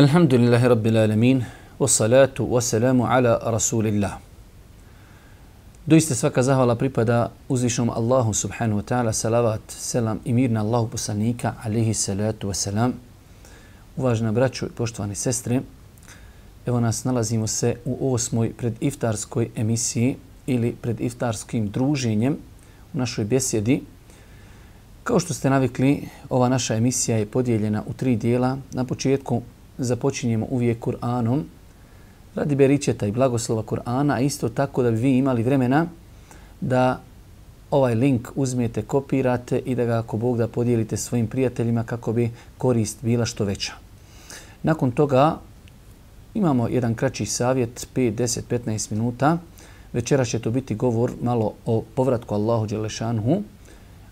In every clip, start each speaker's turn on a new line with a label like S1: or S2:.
S1: الحمد لله رب العالمين والصلاة والسلام على رسول الله. Doista svaka zahvala pripada uzvišnom Allahu subhanahu wa ta'ala, salavat, selam i mir na Allahu poslanika, alihi salatu wassalam. Uvažena braćo i poštovani sestre, evo nas nalazimo se u osmoj prediftarskoj emisiji ili pred iftarskim druženjem u našoj besjedi. Kao što ste navikli, ova naša emisija je podijeljena u tri dijela. Na početku započinjemo uvijek Kur'anom radi beričeta i blagoslova Kur'ana, a isto tako da bi vi imali vremena da ovaj link uzmete, kopirate i da ga ako Bog da podijelite svojim prijateljima kako bi korist bila što veća. Nakon toga imamo jedan kraći savjet, 5, 10, 15 minuta. Večera će to biti govor malo o povratku Allahu Đelešanhu,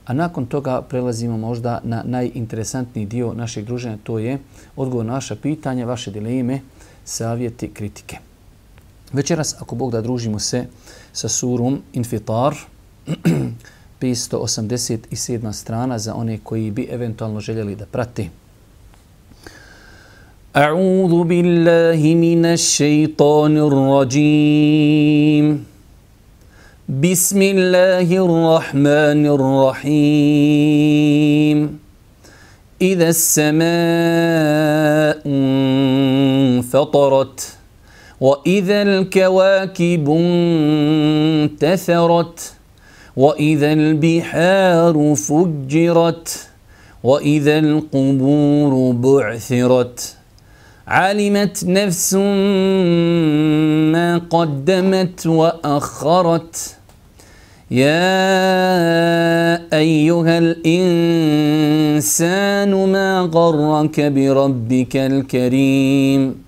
S1: A nakon toga prelazimo možda na najinteresantniji dio našeg druženja, to je odgovor na vaše pitanje, vaše dileme, savjeti, kritike. Večeras, ako Bog da družimo se sa surom Infitar, 587. strana za one koji bi eventualno željeli da prati. A'udhu billahi minash shaitanir rajim. بسم الله الرحمن الرحيم إذا السماء انفطرت وإذا الكواكب انتثرت وإذا البحار فجرت وإذا القبور بعثرت علمت نفس ما قدمت وأخرت يا أيها الإنسان ما غرك بربك الكريم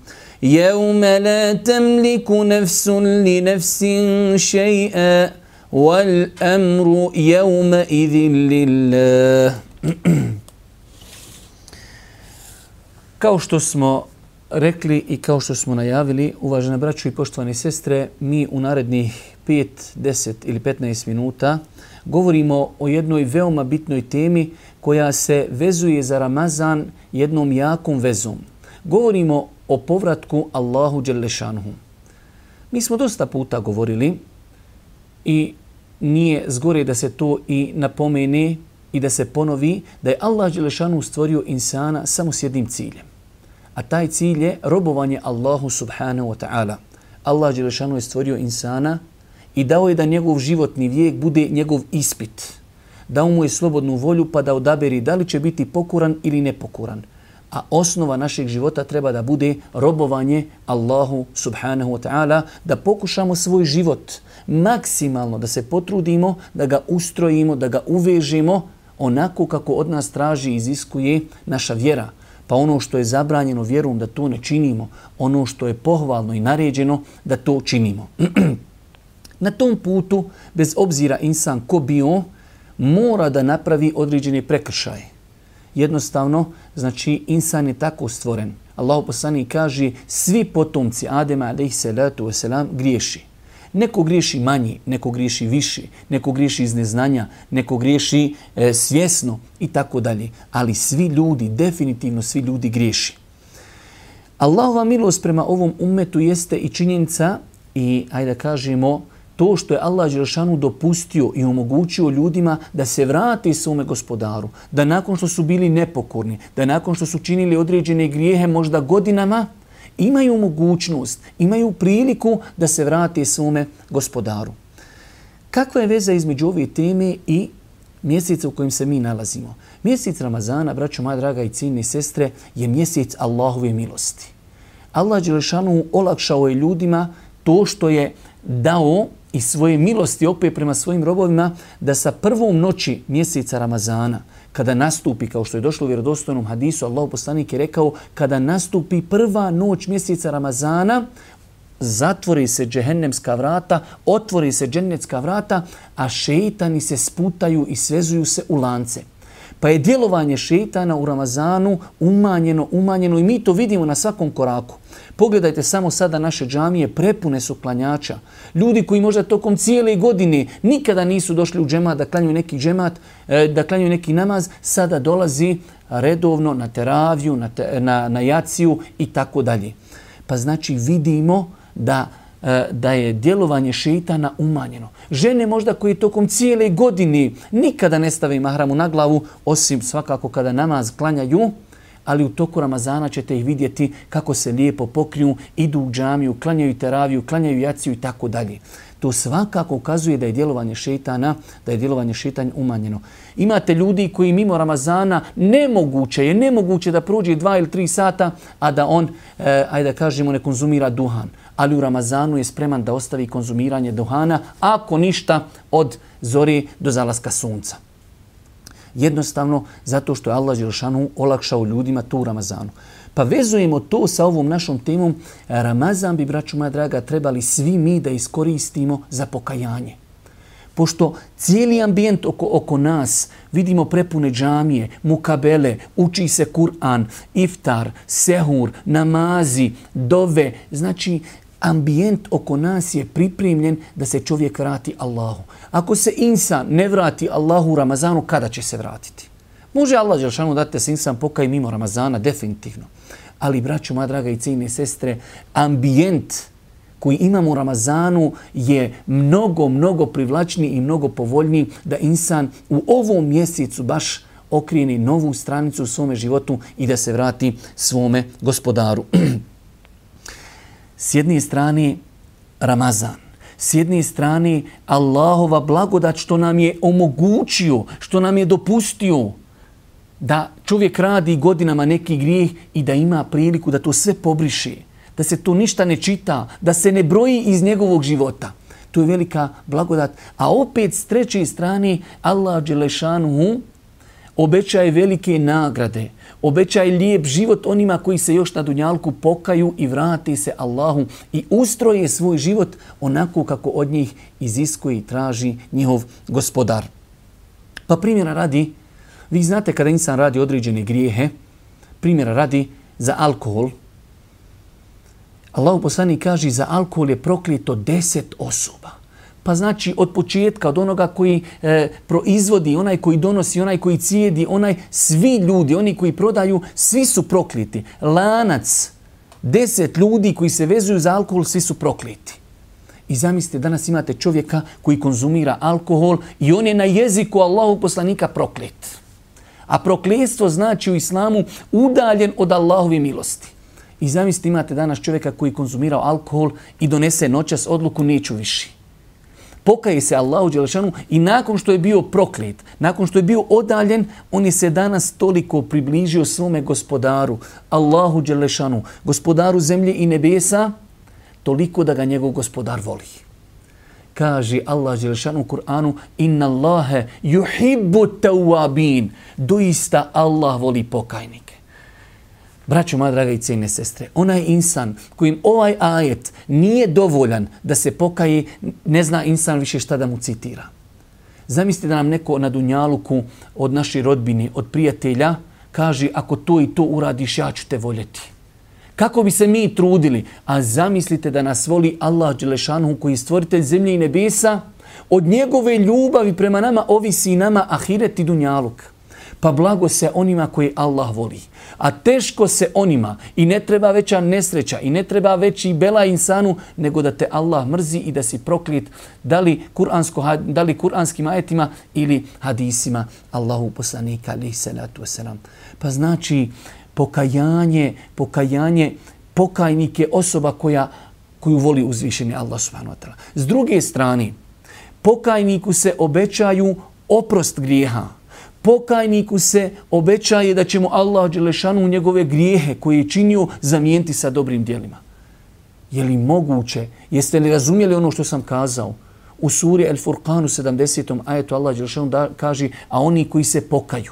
S1: يوم لا تملك نفس لنفس شيئا والأمر يومئذ لله Kao što smo rekli i kao što smo najavili, uvažene braćo i poštovani sestre, mi u narednih 5, 10 ili 15 minuta govorimo o jednoj veoma bitnoj temi koja se vezuje za Ramazan jednom jakom vezom. Govorimo o povratku Allahu Đelešanuhu. Mi smo dosta puta govorili i nije zgore da se to i napomene i da se ponovi da je Allah Đelešanu stvorio insana samo s jednim ciljem. A taj cilj je robovanje Allahu subhanahu wa ta'ala. Allah Đelešanu je stvorio insana i dao je da njegov životni vijek bude njegov ispit. Dao mu je slobodnu volju pa da odaberi da li će biti pokuran ili nepokuran. A osnova našeg života treba da bude robovanje Allahu subhanahu wa ta'ala, da pokušamo svoj život maksimalno, da se potrudimo, da ga ustrojimo, da ga uvežimo onako kako od nas traži i iziskuje naša vjera. Pa ono što je zabranjeno vjerom da to ne činimo, ono što je pohvalno i naređeno da to činimo. Na tom putu, bez obzira insan ko bio, mora da napravi određene prekršaje. Jednostavno, znači, insan je tako stvoren. Allah poslani kaže, svi potomci Adema, alaih salatu wasalam, griješi. Neko griješi manji, neko griješi viši, neko griješi iz neznanja, neko griješi e, svjesno i tako dalje. Ali svi ljudi, definitivno svi ljudi griješi. Allahova milost prema ovom umetu jeste i činjenica i, ajde da kažemo, to što je Allah Đelšanu dopustio i omogućio ljudima da se vrati svome gospodaru, da nakon što su bili nepokorni, da nakon što su činili određene grijehe možda godinama, imaju mogućnost, imaju priliku da se vrati svome gospodaru. Kakva je veza između ove teme i mjeseca u kojem se mi nalazimo? Mjesec Ramazana, braćo moja draga i ciljne sestre, je mjesec Allahove milosti. Allah Đelešanu olakšao je ljudima to što je dao i svoje milosti opet prema svojim robovima da sa prvom noći mjeseca Ramazana, kada nastupi, kao što je došlo u vjerodostojnom hadisu, Allah poslanik je rekao, kada nastupi prva noć mjeseca Ramazana, zatvori se džehennemska vrata, otvori se džennetska vrata, a šeitani se sputaju i svezuju se u lance. Pa je djelovanje šeitana u Ramazanu umanjeno, umanjeno i mi to vidimo na svakom koraku. Pogledajte samo sada naše džamije, prepune su klanjača. Ljudi koji možda tokom cijele godine nikada nisu došli u džemat da klanjuju neki džemat, e, da klanjuju neki namaz, sada dolazi redovno na teraviju, na, te, na, na jaciju i tako dalje. Pa znači vidimo da e, da je djelovanje šeitana umanjeno. Žene možda koji tokom cijele godine nikada ne stave mahramu na glavu, osim svakako kada namaz klanjaju, ali u toku Ramazana ćete ih vidjeti kako se lijepo pokriju, idu u džamiju, klanjaju teraviju, klanjaju jaciju i tako dalje. To svakako ukazuje da je djelovanje šetana, da je djelovanje šetanja umanjeno. Imate ljudi koji mimo Ramazana nemoguće je, nemoguće da prođe dva ili tri sata, a da on, e, ajde da kažemo, ne konzumira duhan. Ali u Ramazanu je spreman da ostavi konzumiranje duhana, ako ništa od zori do zalaska sunca. Jednostavno zato što je Allah Đelšanu olakšao ljudima tu Ramazanu. Pa vezujemo to sa ovom našom temom. Ramazan bi, braću moja draga, trebali svi mi da iskoristimo za pokajanje. Pošto cijeli ambijent oko, oko nas vidimo prepune džamije, mukabele, uči se Kur'an, iftar, sehur, namazi, dove. Znači, ambijent oko nas je pripremljen da se čovjek vrati Allahu. Ako se insan ne vrati Allahu u Ramazanu, kada će se vratiti? Može Allah Đelšanu dati da se insan pokaj mimo Ramazana, definitivno. Ali, braću, moja draga i cijine sestre, ambijent koji imamo u Ramazanu je mnogo, mnogo privlačniji i mnogo povoljniji da insan u ovom mjesecu baš okrijeni novu stranicu u svome životu i da se vrati svome gospodaru. S jedne strane Ramazan, s jedne strane Allahova blagodat što nam je omogućio, što nam je dopustio da čovjek radi godinama neki grijeh i da ima priliku da to sve pobriše, da se to ništa ne čita, da se ne broji iz njegovog života. To je velika blagodat. A opet s treće strane Allah Đelešanu obećaje velike nagrade obećaj lijep život onima koji se još na dunjalku pokaju i vrati se Allahu i ustroje svoj život onako kako od njih iziskuje i traži njihov gospodar. Pa primjera radi, vi znate kada insan radi određene grijehe, primjera radi za alkohol, Allahu poslani kaže za alkohol je prokljeto deset osoba. Pa znači od početka, od onoga koji e, proizvodi, onaj koji donosi, onaj koji cijedi, onaj, svi ljudi, oni koji prodaju, svi su prokliti. Lanac, deset ljudi koji se vezuju za alkohol, svi su prokliti. I zamislite, danas imate čovjeka koji konzumira alkohol i on je na jeziku Allahog poslanika proklet. A prokletstvo znači u islamu udaljen od Allahove milosti. I zamislite, imate danas čovjeka koji konzumira alkohol i donese noćas odluku neću više pokaje se Allahu Đelešanu i nakon što je bio proklet, nakon što je bio odaljen, on je se danas toliko približio svome gospodaru, Allahu Đelešanu, gospodaru zemlje i nebesa, toliko da ga njegov gospodar voli. Kaže Allah Đelešanu u Kur'anu, inna Allahe yuhibbu tawabin, doista Allah voli pokajnike. Braćo, moja draga i cijene sestre, onaj insan kojim ovaj ajet nije dovoljan da se pokaji, ne zna insan više šta da mu citira. Zamislite da nam neko na Dunjaluku od naše rodbine, od prijatelja, kaže ako to i to uradiš, ja ću te voljeti. Kako bi se mi trudili? A zamislite da nas voli Allah Đelešanu koji je stvoritelj zemlje i nebesa, od njegove ljubavi prema nama ovisi nama ahiret i dunjaluk. Pa blago se onima koji Allah voli. A teško se onima i ne treba veća nesreća i ne treba veći bela insanu nego da te Allah mrzi i da si proklit da li, kuransko, da li kuranskim ajetima ili hadisima Allahu poslanika alaihi salatu wasalam. Pa znači pokajanje, pokajanje pokajnik je osoba koja koju voli uzvišeni Allah subhanahu wa ta'ala. S druge strane, pokajniku se obećaju oprost grijeha. Pokajniku se obećaje da ćemo Allah Đelešanu njegove grijehe koje je činio zamijeniti sa dobrim dijelima. Je li moguće? Jeste li razumjeli ono što sam kazao? U suri El Furqanu 70. ajetu Allah Đelešanu da, kaže a oni koji se pokaju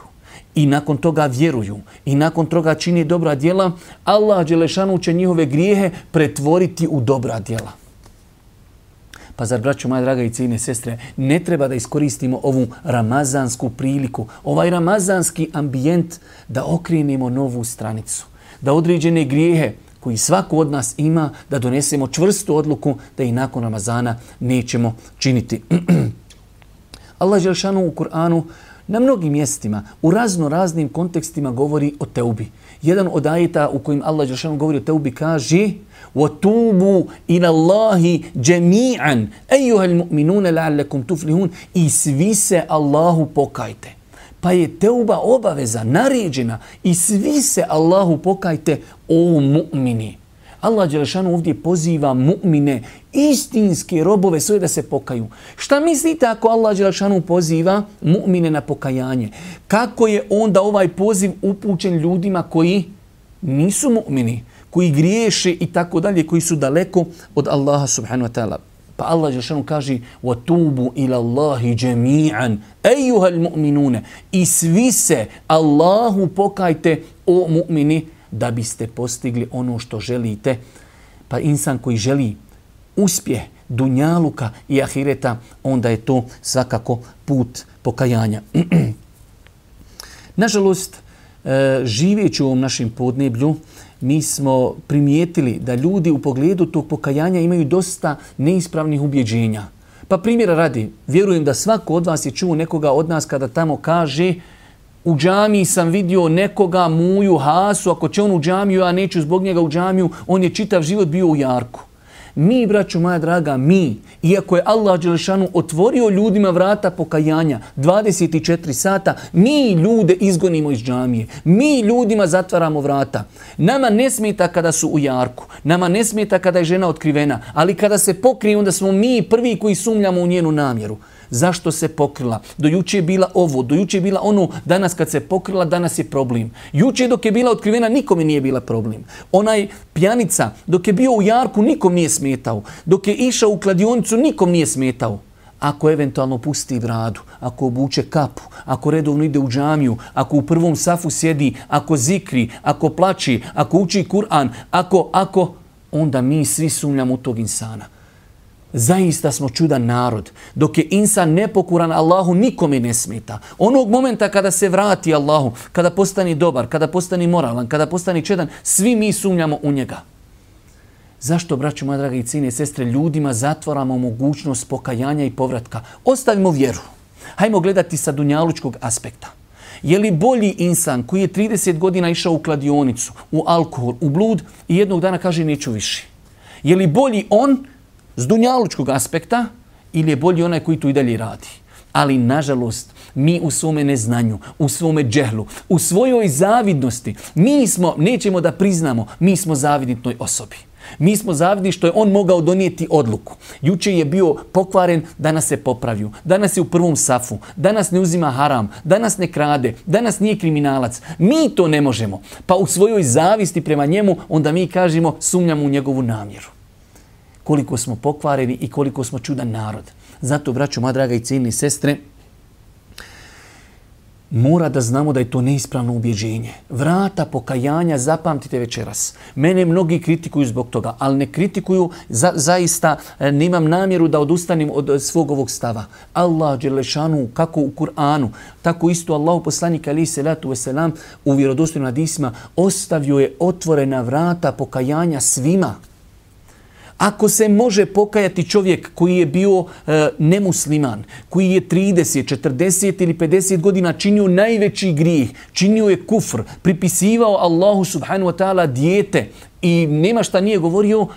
S1: i nakon toga vjeruju i nakon toga čini dobra djela, Allah Đelešanu će njihove grijehe pretvoriti u dobra djela. Pa zar, braćo moja draga i cijene sestre, ne treba da iskoristimo ovu ramazansku priliku, ovaj ramazanski ambijent da okrenemo novu stranicu, da određene grijehe koji svako od nas ima, da donesemo čvrstu odluku da i nakon Ramazana nećemo činiti. Allah Želšanu u Kur'anu na mnogim mjestima, u razno raznim kontekstima govori o teubi Jedan od ajeta u kojim Allah Đelšanu govori o teubi kaže وَتُوبُوا إِلَى اللَّهِ جَمِيعًا أَيُّهَا الْمُؤْمِنُونَ لَعَلَّكُمْ تُفْلِهُونَ I svi se Allahu pokajte. Pa je teuba obaveza, naređena i svi se Allahu pokajte o mu'mini. Allah Đelešanu ovdje poziva mu'mine, istinske robove svoje da se pokaju. Šta mislite ako Allah Đelešanu poziva mu'mine na pokajanje? Kako je onda ovaj poziv upućen ljudima koji nisu mu'mini, koji griješe i tako dalje, koji su daleko od Allaha subhanahu wa ta'ala? Pa Allah Đelešanu kaže وَتُوبُوا إِلَى اللَّهِ جَمِيعًا أَيُّهَا الْمُؤْمِنُونَ I svi se Allahu pokajte o mu'mini da biste postigli ono što želite. Pa insan koji želi uspjeh dunjaluka i ahireta, onda je to svakako put pokajanja. Nažalost, e, živeći u ovom našem podneblju, mi smo primijetili da ljudi u pogledu tog pokajanja imaju dosta neispravnih ubjeđenja. Pa primjera radi, vjerujem da svako od vas je čuo nekoga od nas kada tamo kaže u džamiji sam vidio nekoga, muju, hasu, ako će on u džamiju, ja neću zbog njega u džamiju, on je čitav život bio u jarku. Mi, braću moja draga, mi, iako je Allah Đelešanu otvorio ljudima vrata pokajanja 24 sata, mi ljude izgonimo iz džamije. Mi ljudima zatvaramo vrata. Nama ne smeta kada su u jarku. Nama ne smeta kada je žena otkrivena. Ali kada se pokrije, onda smo mi prvi koji sumljamo u njenu namjeru zašto se pokrila. Do juče je bila ovo, do juče je bila ono, danas kad se pokrila, danas je problem. Juče dok je bila otkrivena, nikome nije bila problem. Onaj pjanica, dok je bio u jarku, nikom nije smetao. Dok je išao u kladionicu, nikom nije smetao. Ako eventualno pusti bradu, ako obuče kapu, ako redovno ide u džamiju, ako u prvom safu sjedi, ako zikri, ako plači, ako uči Kur'an, ako, ako, onda mi svi sumljamo u tog insana. Zaista smo čudan narod. Dok je insan nepokuran Allahu, nikome ne smeta. Onog momenta kada se vrati Allahu, kada postani dobar, kada postani moralan, kada postani čedan, svi mi sumnjamo u njega. Zašto, braću moja draga i cine i sestre, ljudima zatvoramo mogućnost pokajanja i povratka? Ostavimo vjeru. Hajmo gledati sa dunjalučkog aspekta. Je li bolji insan koji je 30 godina išao u kladionicu, u alkohol, u blud i jednog dana kaže neću više? Je li bolji on s dunjalučkog aspekta ili je bolji onaj koji tu i dalje radi. Ali, nažalost, mi u svome neznanju, u svome džehlu, u svojoj zavidnosti, mi smo, nećemo da priznamo, mi smo zavidnitnoj osobi. Mi smo zavidni što je on mogao donijeti odluku. Juče je bio pokvaren, danas se popravio. Danas je u prvom safu. Danas ne uzima haram. Danas ne krade. Danas nije kriminalac. Mi to ne možemo. Pa u svojoj zavisti prema njemu, onda mi kažemo, sumnjamo u njegovu namjeru koliko smo pokvareni i koliko smo čudan narod. Zato, braću, moja draga i ciljni sestre, mora da znamo da je to neispravno ubjeđenje. Vrata pokajanja, zapamtite večeras. Mene mnogi kritikuju zbog toga, ali ne kritikuju, za, zaista e, nemam namjeru da odustanim od e, svog ovog stava. Allah, Đelešanu, kako u Kur'anu, tako isto Allah, poslanik Ali Salatu Veselam, u vjerodostojnim hadisima, ostavio je otvorena vrata pokajanja svima. Ako se može pokajati čovjek koji je bio e, nemusliman, koji je 30, 40 ili 50 godina činio najveći grijeh, činio je kufr, pripisivao Allahu subhanahu wa ta'ala dijete i nema šta nije govorio,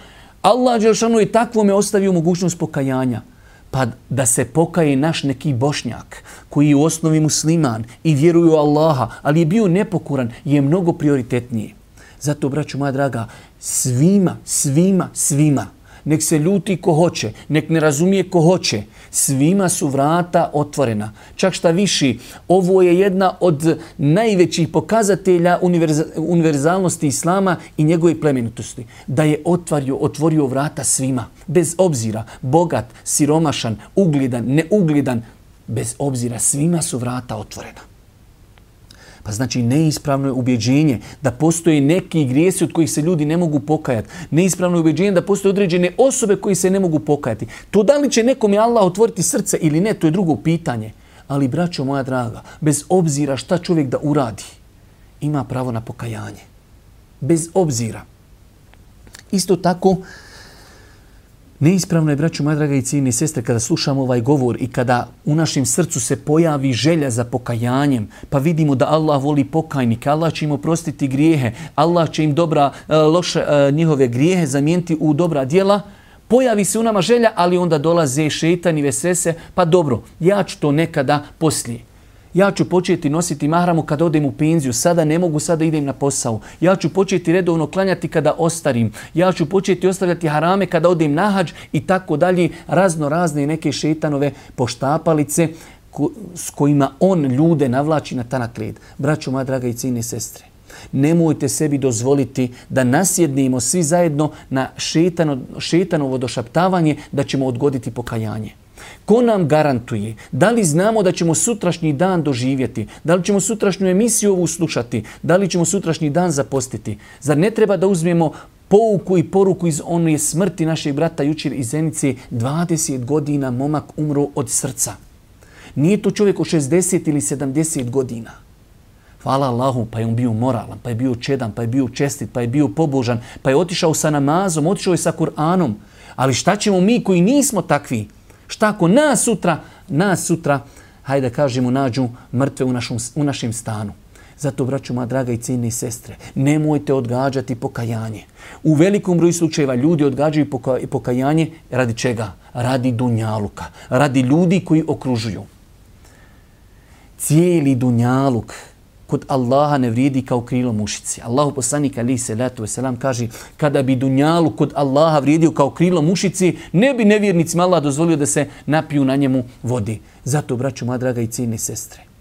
S1: Allah Đelšanu je takvome ostavio mogućnost pokajanja. Pa da se pokaje naš neki bošnjak koji je u osnovi musliman i vjeruje u Allaha, ali je bio nepokuran, je mnogo prioritetniji. Zato, braću moja draga, svima, svima, svima, nek se ljuti ko hoće, nek ne razumije ko hoće, svima su vrata otvorena. Čak šta viši, ovo je jedna od najvećih pokazatelja univerzalnosti Islama i njegove plemenitosti. Da je otvario, otvorio vrata svima, bez obzira, bogat, siromašan, uglidan, neuglidan, bez obzira, svima su vrata otvorena. Pa znači neispravno je ubjeđenje da postoje neki grijesi od kojih se ljudi ne mogu pokajati. Neispravno je ubjeđenje da postoje određene osobe koji se ne mogu pokajati. To da li će nekom je Allah otvoriti srce ili ne, to je drugo pitanje. Ali, braćo moja draga, bez obzira šta čovjek da uradi, ima pravo na pokajanje. Bez obzira. Isto tako, Neispravno je, braću, moja draga i cijeni sestre, kada slušamo ovaj govor i kada u našem srcu se pojavi želja za pokajanjem, pa vidimo da Allah voli pokajnike, Allah će im oprostiti grijehe, Allah će im dobra, e, loše e, njihove grijehe zamijeniti u dobra dijela, pojavi se u nama želja, ali onda dolaze šeitan i vesese, pa dobro, ja ću to nekada poslije. Ja ću početi nositi mahramu kada odem u penziju. Sada ne mogu, sada idem na posao. Ja ću početi redovno klanjati kada ostarim. Ja ću početi ostavljati harame kada odem na hađ i tako dalje. Razno razne neke šetanove poštapalice s kojima on ljude navlači na tanak led. Braćo moja draga i cijene sestre, nemojte sebi dozvoliti da nasjednimo svi zajedno na šetano, šetanovo došaptavanje da ćemo odgoditi pokajanje. Ko nam garantuje? Da li znamo da ćemo sutrašnji dan doživjeti? Da li ćemo sutrašnju emisiju ovu slušati? Da li ćemo sutrašnji dan zapostiti? Zar ne treba da uzmemo pouku i poruku iz one smrti našeg brata jučer iz Zenice? 20 godina momak umro od srca. Nije to čovjek od 60 ili 70 godina. Hvala Allahu, pa je on bio moralan, pa je bio čedan, pa je bio čestit, pa je bio pobožan, pa je otišao sa namazom, otišao je sa Kur'anom. Ali šta ćemo mi koji nismo takvi? Šta ako nas sutra, nas sutra, hajde kažemo, nađu mrtve u, našom, u našem stanu? Zato, braću moja draga i cijene sestre, nemojte odgađati pokajanje. U velikom broju slučajeva ljudi odgađaju pokajanje radi čega? Radi dunjaluka, radi ljudi koji okružuju. Cijeli dunjaluk, kod Allaha ne vrijedi kao krilo mušici. Allahu poslanik ali se letu selam kaže kada bi dunjalu kod Allaha vrijedio kao krilo mušici, ne bi nevjernicima Allah dozvolio da se napiju na njemu vodi. Zato, braću, moja draga i cijene sestre,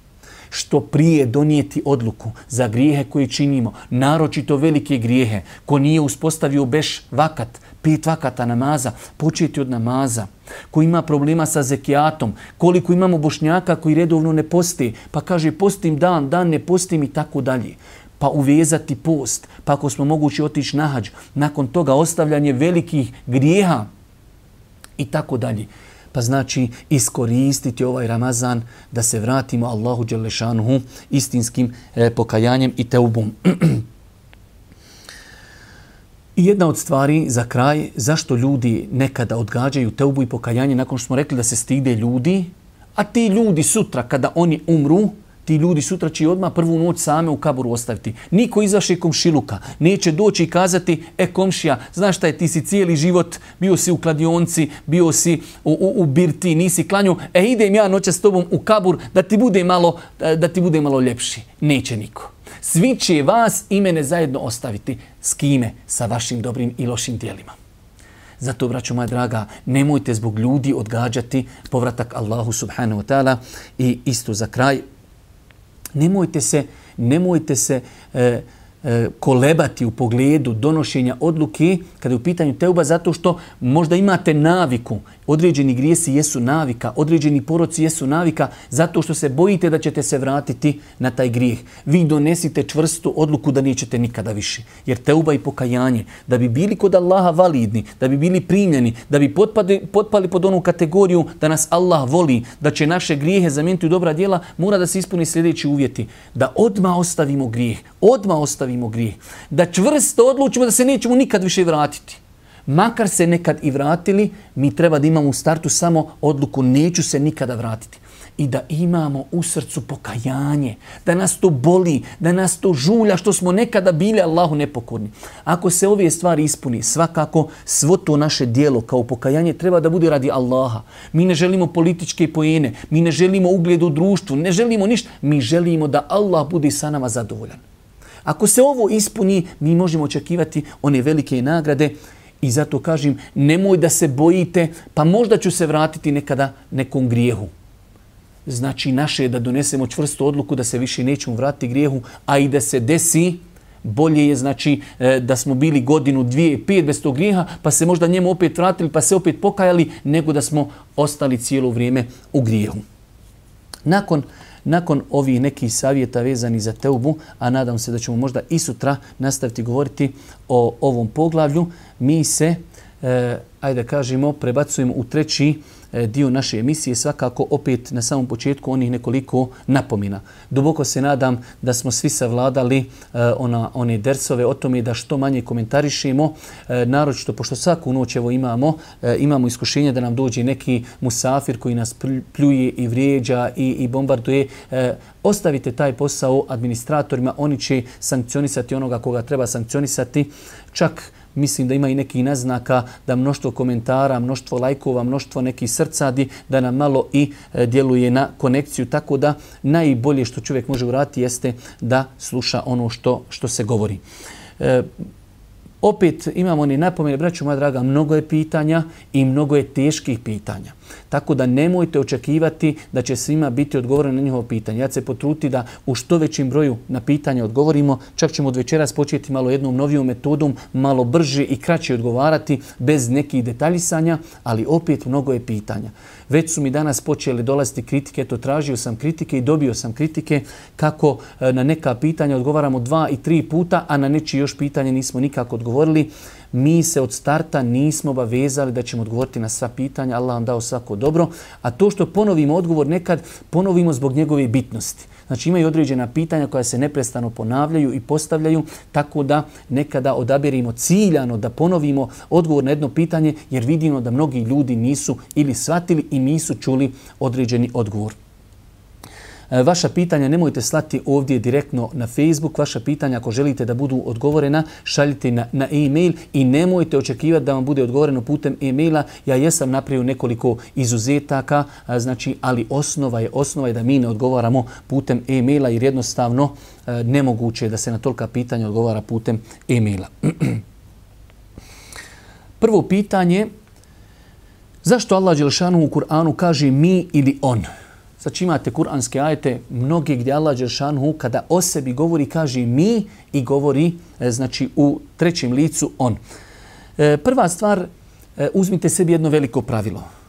S1: što prije donijeti odluku za grijehe koje činimo, naročito velike grijehe, ko nije uspostavio beš vakat, pet vakata namaza, početi od namaza, ko ima problema sa zekijatom, koliko imamo bošnjaka koji redovno ne posti, pa kaže postim dan, dan ne postim i tako dalje pa uvezati post, pa ako smo mogući otići na hađ, nakon toga ostavljanje velikih grijeha i tako dalje. Pa znači iskoristiti ovaj Ramazan da se vratimo Allahu Đelešanuhu istinskim e, pokajanjem i teubom. I jedna od stvari za kraj, zašto ljudi nekada odgađaju teubu i pokajanje nakon što smo rekli da se stide ljudi, a ti ljudi sutra kada oni umru, ti ljudi sutra će odmah prvu noć same u kaburu ostaviti. Niko izaše komšiluka neće doći i kazati, e komšija, znaš šta je, ti si cijeli život, bio si u kladionci, bio si u, u, u birti, nisi klanju, e idem ja noća s tobom u kabur da ti bude malo, da ti bude malo ljepši. Neće niko. Svi će vas i mene zajedno ostaviti. S kime? Sa vašim dobrim i lošim dijelima. Zato, braćo moja draga, nemojte zbog ljudi odgađati povratak Allahu subhanahu wa ta'ala i isto za kraj, nemojte se, nemojte se e, E, kolebati u pogledu donošenja odluke kada je u pitanju teuba zato što možda imate naviku. Određeni grijesi jesu navika, određeni poroci jesu navika zato što se bojite da ćete se vratiti na taj grijeh. Vi donesite čvrstu odluku da nećete nikada više. Jer teuba i pokajanje, da bi bili kod Allaha validni, da bi bili primljeni, da bi potpali, potpali pod onu kategoriju da nas Allah voli, da će naše grijehe zamijeniti u dobra djela, mora da se ispuni sljedeći uvjeti. Da odma ostavimo grijeh, odma ostavimo grijeh. Da čvrsto odlučimo da se nećemo nikad više vratiti. Makar se nekad i vratili, mi treba da imamo u startu samo odluku neću se nikada vratiti. I da imamo u srcu pokajanje, da nas to boli, da nas to žulja što smo nekada bili Allahu nepokorni. Ako se ove stvari ispuni, svakako svo to naše dijelo kao pokajanje treba da bude radi Allaha. Mi ne želimo političke pojene, mi ne želimo ugled u društvu, ne želimo ništa. Mi želimo da Allah bude sa nama zadovoljan. Ako se ovo ispuni, mi možemo očekivati one velike nagrade i zato kažem, nemoj da se bojite, pa možda ću se vratiti nekada nekom grijehu. Znači, naše je da donesemo čvrstu odluku da se više nećemo vratiti grijehu, a i da se desi, bolje je znači e, da smo bili godinu, dvije, pet bez tog grijeha, pa se možda njemu opet vratili, pa se opet pokajali, nego da smo ostali cijelo vrijeme u grijehu. Nakon nakon ovih nekih savjeta vezani za teubu, a nadam se da ćemo možda i sutra nastaviti govoriti o ovom poglavlju, mi se, e, ajde kažemo, prebacujemo u treći E, dio naše emisije, svakako opet na samom početku onih nekoliko napomina. Duboko se nadam da smo svi savladali e, ona, one dersove o tome da što manje komentarišemo, e, naročito pošto svaku noć evo imamo, imamo iskušenje da nam dođe neki musafir koji nas pljuje i vrijeđa i, i bombarduje. Ostavite taj posao administratorima, oni će sankcionisati onoga koga treba sankcionisati. Čak mislim da ima i neki naznaka da mnoštvo komentara, mnoštvo lajkova, mnoštvo nekih srcadi da nam malo i e, djeluje na konekciju. Tako da najbolje što čovjek može uraditi jeste da sluša ono što, što se govori. E, opet imamo ni napomene, braću moja draga, mnogo je pitanja i mnogo je teških pitanja. Tako da nemojte očekivati da će svima biti odgovoreno na njihovo pitanje. Ja se potruti da u što većim broju na pitanje odgovorimo. Čak ćemo od večeras početi malo jednom novijom metodom, malo brže i kraće odgovarati bez nekih detaljisanja, ali opet mnogo je pitanja. Već su mi danas počeli dolaziti kritike, to tražio sam kritike i dobio sam kritike kako e, na neka pitanja odgovaramo dva i tri puta, a na nečije još pitanje nismo nikako odgovorili mi se od starta nismo obavezali da ćemo odgovoriti na sva pitanja, Allah vam dao svako dobro, a to što ponovimo odgovor nekad, ponovimo zbog njegove bitnosti. Znači imaju određena pitanja koja se neprestano ponavljaju i postavljaju, tako da nekada odabirimo ciljano da ponovimo odgovor na jedno pitanje, jer vidimo da mnogi ljudi nisu ili shvatili i nisu čuli određeni odgovor. E, vaša pitanja nemojte slati ovdje direktno na Facebook. Vaša pitanja ako želite da budu odgovorena, šaljite na, na e-mail i nemojte očekivati da vam bude odgovoreno putem e-maila. Ja jesam napravio nekoliko izuzetaka, znači, ali osnova je osnova je da mi ne odgovaramo putem e-maila jer jednostavno e, nemoguće je da se na tolika pitanja odgovara putem e-maila. Prvo pitanje, zašto Allah Đelšanu u Kur'anu kaže mi ili on? Znači imate kuranske ajete, mnogi gdje Allah Đeršanhu kada o sebi govori, kaže mi i govori e, znači u trećem licu on. E, prva stvar, e, uzmite sebi jedno veliko pravilo.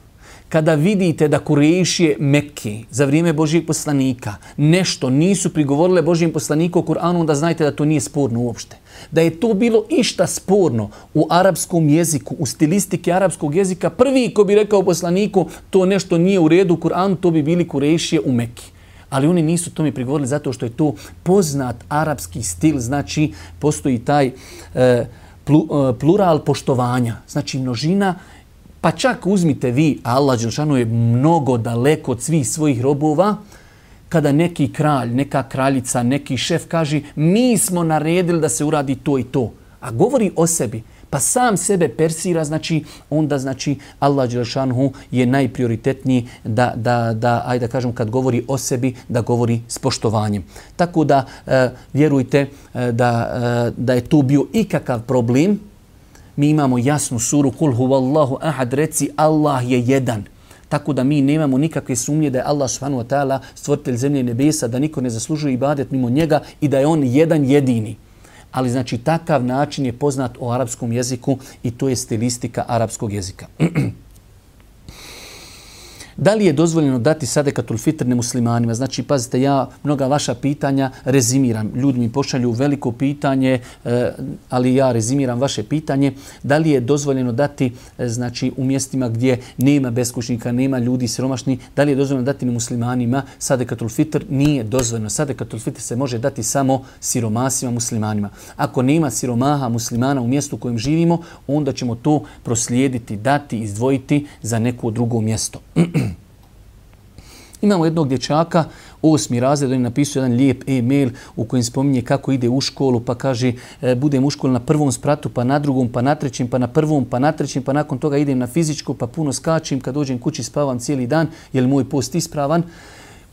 S1: Kada vidite da Kurešije Mekke za vrijeme Božijeg poslanika nešto nisu prigovorile Božijem poslaniku u Kur'anu, da znajte da to nije sporno uopšte da je to bilo išta sporno u arapskom jeziku, u stilistike arapskog jezika, prvi ko bi rekao poslaniku to nešto nije u redu u Kur'anu, to bi bili kurešije u Mekki. Ali oni nisu to mi prigovorili zato što je to poznat arapski stil, znači postoji taj e, e, plural poštovanja, znači množina, pa čak uzmite vi, Allah Đelšanu je mnogo daleko od svih svojih robova, kada neki kralj, neka kraljica, neki šef kaže mi smo naredili da se uradi to i to, a govori o sebi, pa sam sebe persira, znači onda znači Allah Đelešanhu je najprioritetniji da, da, da, ajde da kažem, kad govori o sebi, da govori s poštovanjem. Tako da e, vjerujte e, da, e, da je tu bio ikakav problem, mi imamo jasnu suru Kul huvallahu ahad, reci Allah je jedan. Tako da mi nemamo nikakve sumnje da je Allah subhanahu wa ta'ala stvoritelj zemlje i nebesa, da niko ne zaslužuje ibadet mimo njega i da je on jedan jedini. ali znači takav način je poznat u arapskom jeziku i to je stilistika arapskog jezika. Da li je dozvoljeno dati sadekatul fitr nemuslimanima? Znači, pazite, ja mnoga vaša pitanja rezimiram. Ljudi mi pošalju veliko pitanje, e, ali ja rezimiram vaše pitanje. Da li je dozvoljeno dati e, znači, u mjestima gdje nema beskućnika, nema ljudi siromašni, da li je dozvoljeno dati nemuslimanima sadekatul fitr? Nije dozvoljeno. Sadekatul fitr se može dati samo siromasima muslimanima. Ako nema siromaha muslimana u mjestu u kojem živimo, onda ćemo to proslijediti, dati, izdvojiti za neko drugo mjesto. Imamo jednog dječaka, osmi razred, on je napisao jedan lijep e-mail u kojem spominje kako ide u školu, pa kaže e, budem u školu na prvom spratu, pa na drugom, pa na trećem, pa na prvom, pa na trećem, pa nakon toga idem na fizičku, pa puno skačim, kad dođem kući spavam cijeli dan, je li moj post ispravan?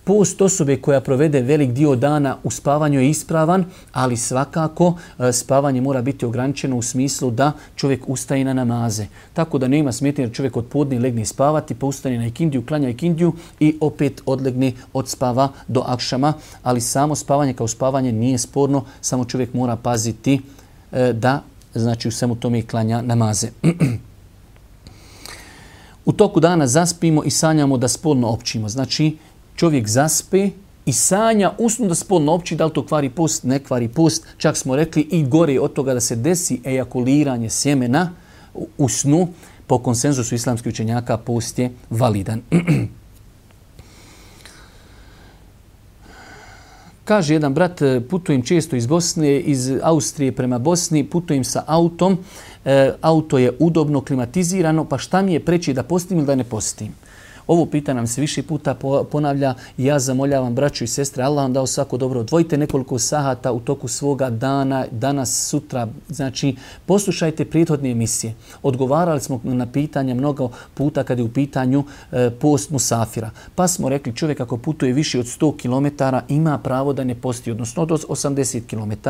S1: Post osobe koja provede velik dio dana u spavanju je ispravan, ali svakako e, spavanje mora biti ograničeno u smislu da čovjek ustaje na namaze. Tako da nema smetnje da čovjek od podne legne spavati, pa ustane na ikindiju, klanja ikindiju i opet odlegne od spava do akšama. Ali samo spavanje kao spavanje nije sporno, samo čovjek mora paziti e, da znači u svemu tome klanja namaze. U toku dana zaspimo i sanjamo da spolno općimo. Znači, čovjek zaspe i sanja usnu da spolno opći, da li to kvari post, ne kvari post. Čak smo rekli i gore od toga da se desi ejakuliranje sjemena u snu, po konsenzusu islamskih učenjaka post je validan. Kaže jedan brat, e, putujem često iz Bosne, iz Austrije prema Bosni, putujem sa autom, e, auto je udobno klimatizirano, pa šta mi je preći da postim ili da ne postim? Ovo pita nam se više puta ponavlja i ja zamoljavam braću i sestre, Allah vam dao svako dobro, odvojite nekoliko sahata u toku svoga dana, danas, sutra, znači poslušajte prijethodne emisije. Odgovarali smo na pitanja mnogo puta kad je u pitanju e, post musafira. Pa smo rekli čovjek ako putuje više od 100 km ima pravo da ne posti, odnosno od 80 km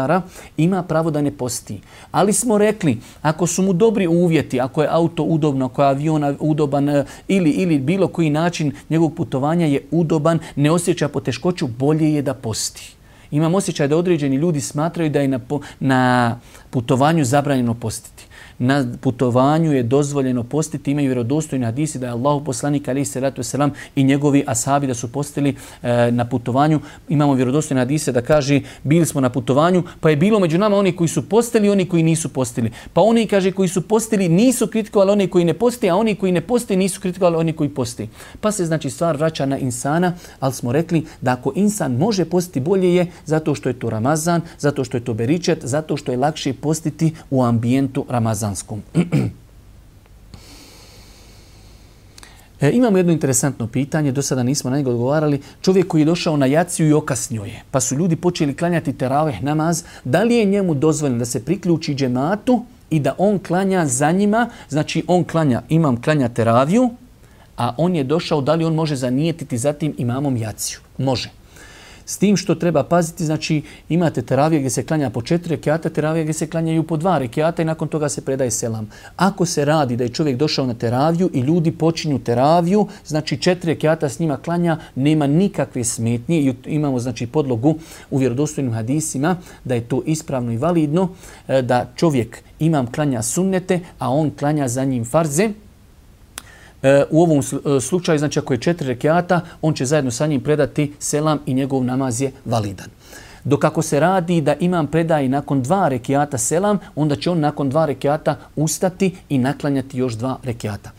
S1: ima pravo da ne posti. Ali smo rekli, ako su mu dobri uvjeti, ako je auto udobno, ako je avion udoban e, ili, ili bilo koji način njegovog putovanja je udoban, ne osjeća poteškoću, bolje je da posti. Imam osjećaj da određeni ljudi smatraju da je na, na putovanju zabranjeno postiti na putovanju je dozvoljeno postiti, imaju vjerodostojni hadisi da je Allah poslanik ali se ratu selam i njegovi ashabi da su postili e, na putovanju. Imamo vjerodostojni hadise da kaže bili smo na putovanju, pa je bilo među nama oni koji su postili i oni koji nisu postili. Pa oni kaže koji su postili nisu kritikovali oni koji ne posti, a oni koji ne posti nisu kritikovali oni koji posti. Pa se znači stvar vraća na insana, ali smo rekli da ako insan može postiti bolje je zato što je to Ramazan, zato što je to beričet, zato što je lakše postiti u ambijentu Ramazana bosanskom. E, imamo jedno interesantno pitanje, do sada nismo na njega odgovarali. Čovjek koji je došao na jaciju i okasnio je, pa su ljudi počeli klanjati teraveh namaz, da li je njemu dozvoljeno da se priključi džematu i da on klanja za njima, znači on klanja, imam klanja teraviju, a on je došao, da li on može zanijetiti zatim imamom jaciju? Može. S tim što treba paziti, znači imate teravije gdje se klanja po četiri rekiata, teravije gdje se klanjaju po dva rekiata i nakon toga se predaje selam. Ako se radi da je čovjek došao na teraviju i ljudi počinju teraviju, znači četiri rekiata s njima klanja, nema nikakve smetnje i imamo znači podlogu u vjerodostojnim hadisima da je to ispravno i validno, e, da čovjek imam klanja sunnete, a on klanja za njim farze, E, u ovom e, slučaju, znači ako je četiri rekiata, on će zajedno sa njim predati selam i njegov namaz je validan. Dok ako se radi da imam predaj nakon dva rekiata selam, onda će on nakon dva rekiata ustati i naklanjati još dva rekiata.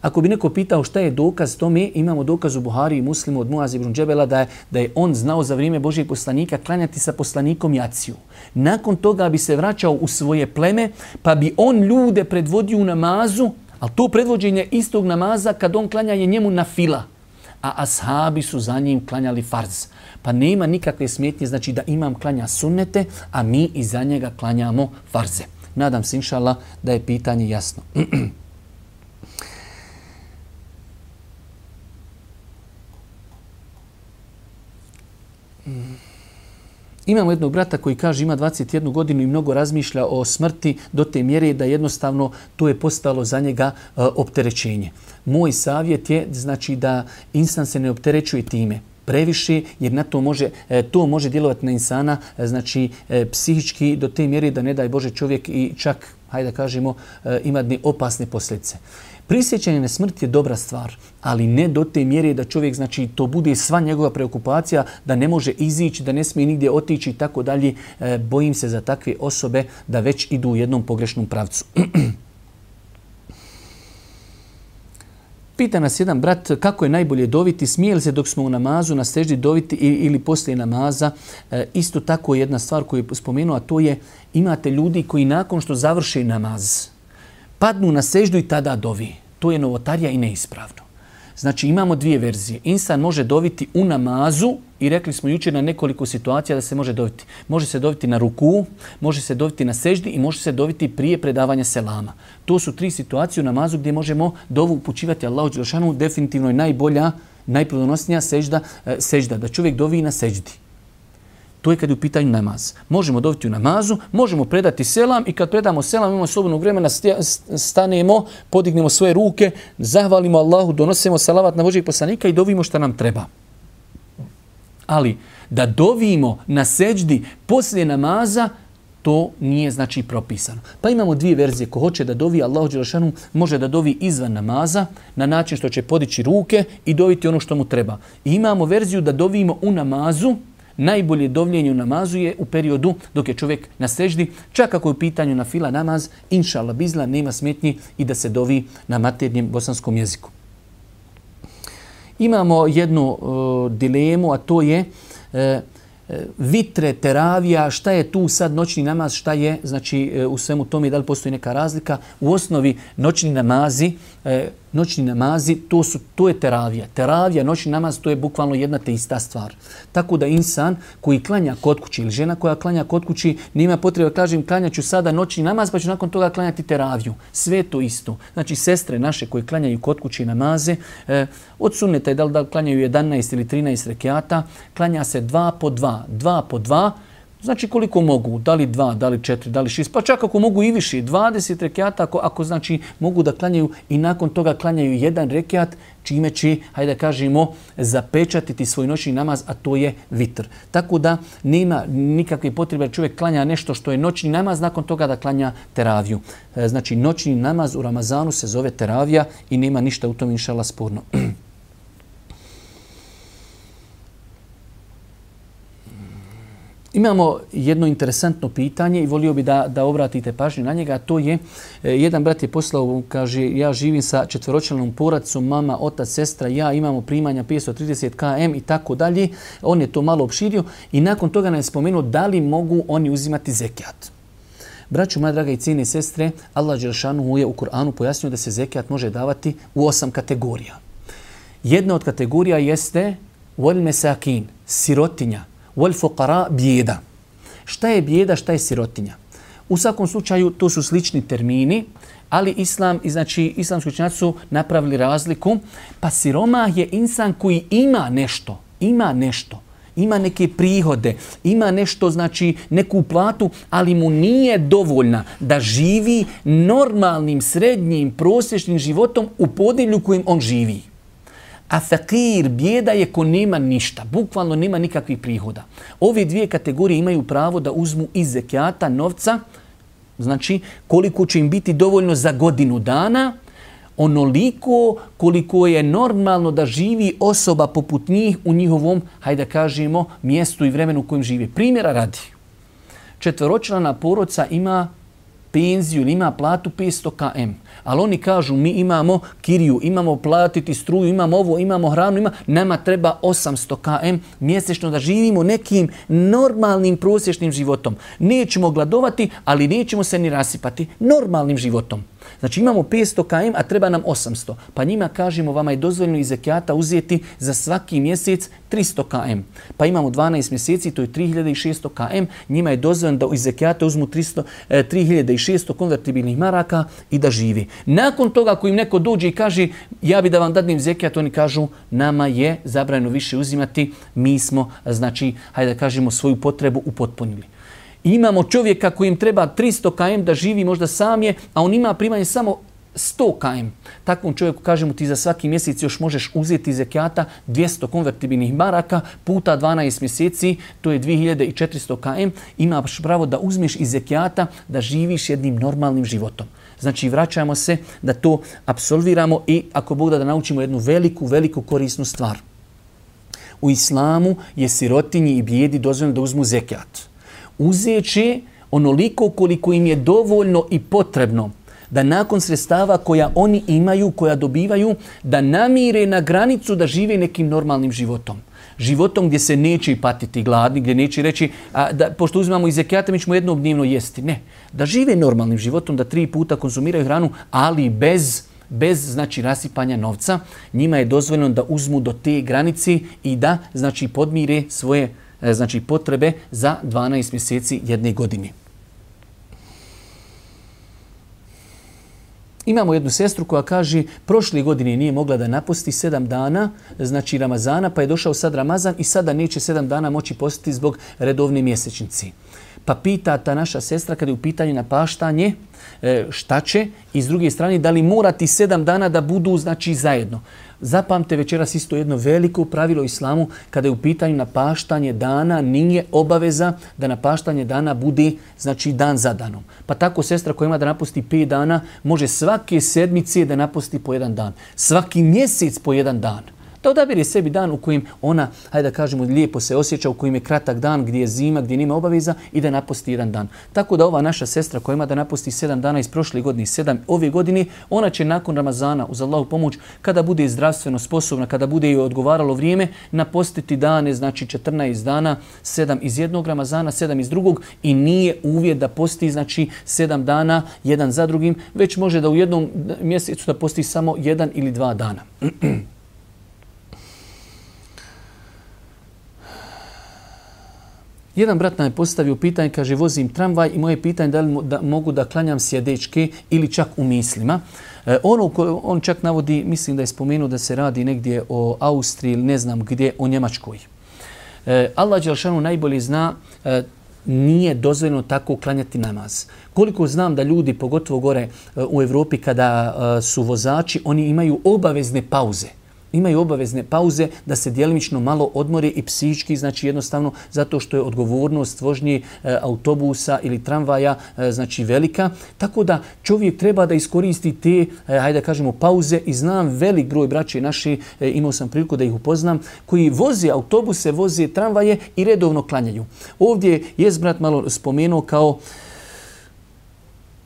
S1: Ako bi neko pitao šta je dokaz tome, imamo dokaz u Buhari i muslimu od Muaz ibn Džebela da je, da je on znao za vrijeme Božijeg poslanika klanjati sa poslanikom Jaciju. Nakon toga bi se vraćao u svoje pleme, pa bi on ljude predvodio u namazu, Ali to predvođenje istog namaza kad on klanja je njemu na fila, a ashabi su za njim klanjali farz. Pa nema nikakve smetnje, znači da imam klanja sunnete, a mi i za njega klanjamo farze. Nadam se, inšala, da je pitanje jasno. mm. Imamo jednog brata koji kaže ima 21 godinu i mnogo razmišlja o smrti do te mjere da jednostavno to je postalo za njega e, opterećenje. Moj savjet je znači da insan se ne opterećuje time. previše jer na to može, e, to može djelovati na insana, e, znači e, psihički do te mjere da ne daj Bože čovjek i čak, hajde da kažemo, ima dni opasne posljedice. Prisjećanje na smrt je dobra stvar, ali ne do te mjere da čovjek, znači, to bude sva njegova preokupacija, da ne može izići, da ne smije nigdje otići i tako dalje. E, bojim se za takve osobe da već idu u jednom pogrešnom pravcu. Pita nas jedan brat kako je najbolje doviti, smije li se dok smo u namazu na seždi doviti ili poslije namaza. E, isto tako jedna stvar koju je spomenuo, a to je imate ljudi koji nakon što završe namaz, padnu na seždu i tada dovi. To je novotarija i neispravno. Znači imamo dvije verzije. Insan može doviti u namazu i rekli smo jučer na nekoliko situacija da se može doviti. Može se doviti na ruku, može se doviti na seždi i može se doviti prije predavanja selama. To su tri situacije u namazu gdje možemo dovu upućivati Allahu Đelšanu. Definitivno je najbolja, najplodonosnija sežda, eh, sežda, da čovjek dovi na seždi. To je kad je u pitanju namaz. Možemo dobiti u namazu, možemo predati selam i kad predamo selam imamo slobodnog vremena, stanemo, podignemo svoje ruke, zahvalimo Allahu, donosimo salavat na Božijeg poslanika i dovimo šta nam treba. Ali da dovimo na seđdi poslije namaza, to nije znači propisano. Pa imamo dvije verzije. Ko hoće da dovi Allahu Đelešanu, može da dovi izvan namaza na način što će podići ruke i doviti ono što mu treba. I imamo verziju da dovimo u namazu, najbolje dovljenje u namazu je u periodu dok je čovjek na seždi, čak ako je u pitanju na fila namaz, inša Allah bizla, nema smetnji i da se dovi na maternjem bosanskom jeziku. Imamo jednu uh, dilemu, a to je uh, vitre, teravija, šta je tu sad noćni namaz, šta je, znači u svemu tome da li postoji neka razlika. U osnovi noćni namazi, e, noćni namazi, to, su, to je teravija. Teravija, noćni namaz, to je bukvalno jedna te ista stvar. Tako da insan koji klanja kod kući ili žena koja klanja kod kući, nima potrebe kažem klanjaću sada noćni namaz pa ću nakon toga klanjati teraviju. Sve to isto. Znači sestre naše koje klanjaju kod kući namaze, e, od sunneta je da li, da klanjaju 11 ili 13 rekiata, klanja se dva po dva. Dva po dva, Znači koliko mogu, da li dva, da li četiri, da li šest, pa čak ako mogu i više, 20 rekiata, ako, ako znači mogu da klanjaju i nakon toga klanjaju jedan rekiat, čime će, hajde da kažemo, zapečatiti svoj noćni namaz, a to je vitr. Tako da nema nikakve potrebe da čovjek klanja nešto što je noćni namaz, nakon toga da klanja teraviju. E, znači noćni namaz u Ramazanu se zove teravija i nema ništa u tom inšala sporno. Imamo jedno interesantno pitanje i volio bi da, da obratite pažnju na njega. To je, e, jedan brat je poslao, kaže, ja živim sa četvoročlanom poradcom, mama, otac, sestra, ja imamo primanja 530 km i tako dalje. On je to malo opširio i nakon toga nam je spomenuo da li mogu oni uzimati zekijat. Braću, moja draga i cijene sestre, Allah Đelšanu je u Kur'anu pojasnio da se zekijat može davati u osam kategorija. Jedna od kategorija jeste wal mesakin, sirotinja, wal fuqara bijeda. Šta je bijeda, šta je sirotinja? U svakom slučaju to su slični termini, ali islam i znači islamski učenjaci su napravili razliku. Pa siroma je insan koji ima nešto, ima nešto, ima neke prihode, ima nešto, znači neku platu, ali mu nije dovoljna da živi normalnim, srednjim, prosječnim životom u podelju kojim on živi. A fakir, bijeda je ko nema ništa, bukvalno nema nikakvih prihoda. Ove dvije kategorije imaju pravo da uzmu iz zekijata novca, znači koliko će im biti dovoljno za godinu dana, onoliko koliko je normalno da živi osoba poput njih u njihovom, hajde da kažemo, mjestu i vremenu u kojem žive. Primjera radi. Četvoročlana poroca ima penziju ili ima platu 500 km. Ali oni kažu mi imamo kiriju, imamo platiti struju, imamo ovo, imamo hranu, ima, nama treba 800 km mjesečno da živimo nekim normalnim prosječnim životom. Nećemo gladovati, ali nećemo se ni rasipati normalnim životom. Znači imamo 500 km, a treba nam 800. Pa njima kažemo, vama je dozvoljeno iz zekijata uzeti za svaki mjesec 300 km. Pa imamo 12 mjeseci, to je 3600 km. Njima je dozvoljeno da iz zekijata uzmu 300, 3600 e, konvertibilnih maraka i da živi. Nakon toga ako im neko dođe i kaže ja bi da vam dadnem zekijat, oni kažu nama je zabrajeno više uzimati, mi smo, znači, hajde da kažemo, svoju potrebu upotpunili imamo čovjeka kojim treba 300 km da živi možda sam je, a on ima primanje samo 100 km. Takvom čovjeku kažemo ti za svaki mjesec još možeš uzeti zekijata 200 konvertibilnih maraka puta 12 mjeseci, to je 2400 km. Imaš pravo da uzmeš iz zekijata da živiš jednim normalnim životom. Znači vraćamo se da to absolviramo i ako Bog da, da naučimo jednu veliku, veliku korisnu stvar. U islamu je sirotinji i bijedi dozvoljeno da uzmu zekijat. Uzeće onoliko koliko im je dovoljno i potrebno da nakon sredstava koja oni imaju, koja dobivaju, da namire na granicu da žive nekim normalnim životom. Životom gdje se neće patiti gladni, gdje neće reći, a, da, pošto uzimamo iz zekijata, mi ćemo jednom dnevno jesti. Ne, da žive normalnim životom, da tri puta konzumiraju hranu, ali bez bez znači rasipanja novca, njima je dozvoljeno da uzmu do te granice i da znači podmire svoje E, znači potrebe za 12 mjeseci jedne godine. Imamo jednu sestru koja kaže prošle godine nije mogla da naposti sedam dana, znači Ramazana, pa je došao sad Ramazan i sada neće sedam dana moći postiti zbog redovne mjesečnici. Pa pita ta naša sestra kada je u pitanju napaštanje, e, šta će i s druge strane da li morati sedam dana da budu znači zajedno. Zapamte večeras isto jedno veliko pravilo islamu kada je u pitanju napaštanje dana nije obaveza da napaštanje dana bude znači dan za danom. Pa tako sestra koja ima da napusti 5 dana može svake sedmice da napusti po jedan dan. Svaki mjesec po jedan dan da odabire sebi dan u kojim ona, hajde da kažemo, lijepo se osjeća, u kojim je kratak dan, gdje je zima, gdje nima obaveza i da napusti jedan dan. Tako da ova naša sestra koja ima da napusti sedam dana iz prošle godine, sedam ove godine, ona će nakon Ramazana, uz Allahu pomoć, kada bude zdravstveno sposobna, kada bude joj odgovaralo vrijeme, napostiti dane, znači 14 dana, sedam iz jednog Ramazana, sedam iz drugog i nije uvjet da posti, znači sedam dana, jedan za drugim, već može da u jednom mjesecu da posti samo jedan ili dva dana. Jedan brat nam je postavio pitanje, kaže, vozim tramvaj i moje pitanje da li da, mogu da klanjam sjedečke ili čak u mislima. E, ono ko, on čak navodi, mislim da je spomenuo da se radi negdje o Austriji ili ne znam gdje, o Njemačkoj. E, Allah Đelšanu najbolje zna, e, nije dozvoljeno tako klanjati namaz. Koliko znam da ljudi, pogotovo gore e, u Evropi kada e, su vozači, oni imaju obavezne pauze imaju obavezne pauze da se djelimično malo odmore i psihički, znači jednostavno zato što je odgovornost vožnje e, autobusa ili tramvaja e, znači velika. Tako da čovjek treba da iskoristi te, e, hajde da kažemo, pauze i znam velik broj braće naši, e, imao sam priliku da ih upoznam, koji voze autobuse, voze tramvaje i redovno klanjaju. Ovdje je brat malo spomenuo kao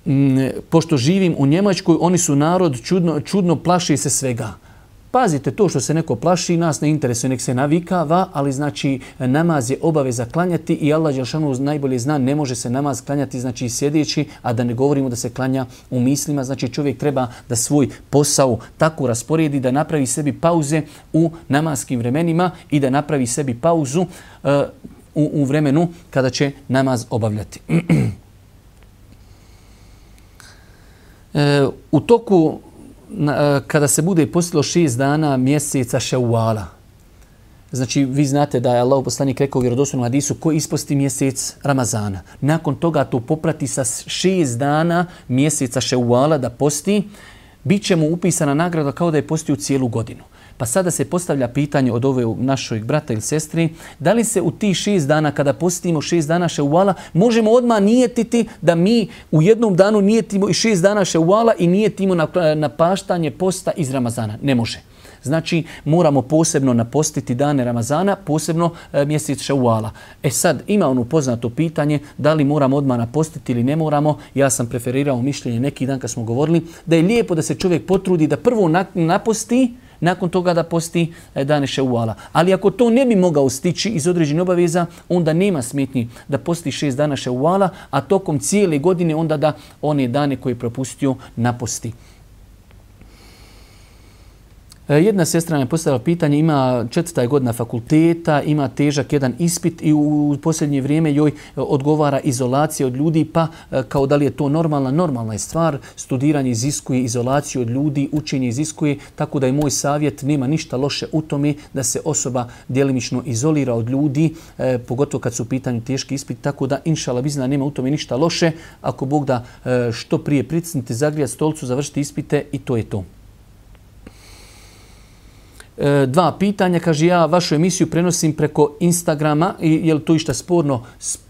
S1: m, pošto živim u Njemačkoj, oni su narod čudno, čudno plaši se svega. Pazite to što se neko plaši, nas ne interesuje, nek se navikava, ali znači namaz je obaveza klanjati i Allah Đelšanu najbolje zna, ne može se namaz klanjati znači sjedeći, a da ne govorimo da se klanja u mislima. Znači čovjek treba da svoj posao tako rasporedi, da napravi sebi pauze u namaskim vremenima i da napravi sebi pauzu uh, u, u vremenu kada će namaz obavljati. e, u toku na, e, kada se bude postilo šest dana mjeseca ševala, Znači, vi znate da je Allah poslanik rekao u vjerodostojnom hadisu ko isposti mjesec Ramazana. Nakon toga to poprati sa šest dana mjeseca ševala da posti, bit će mu upisana nagrada kao da je postio cijelu godinu. Pa sada se postavlja pitanje od ove našoj brata ili sestri, da li se u ti šest dana, kada postimo šest dana ševala, možemo odmah nijetiti da mi u jednom danu nijetimo i šest dana ševala i nijetimo na, na paštanje posta iz Ramazana? Ne može. Znači, moramo posebno napostiti dane Ramazana, posebno e, mjesec Šauala. E sad, ima ono poznato pitanje, da li moramo odmah napostiti ili ne moramo. Ja sam preferirao mišljenje neki dan kad smo govorili, da je lijepo da se čovjek potrudi da prvo naposti, nakon toga da posti eh, dane ševala. Ali ako to ne bi mogao stići iz određene obaveza, onda nema smetnji da posti šest dana ševala, a tokom cijele godine onda da one dane koje je propustio naposti. E, jedna sestra je postavila pitanje, ima četvrta godina fakulteta, ima težak jedan ispit i u posljednje vrijeme joj e, odgovara izolacija od ljudi, pa e, kao da li je to normalna, normalna je stvar, studiranje iziskuje izolaciju od ljudi, učenje iziskuje, tako da je moj savjet, nema ništa loše u tome da se osoba djelimično izolira od ljudi, e, pogotovo kad su u pitanju teški ispit, tako da inšala bizna nema u tome ništa loše, ako Bog da e, što prije pricnite, zagrijati stolcu, završiti ispite i to je to. E, dva pitanja. Kaže, ja vašu emisiju prenosim preko Instagrama. I, je li to išta sporno?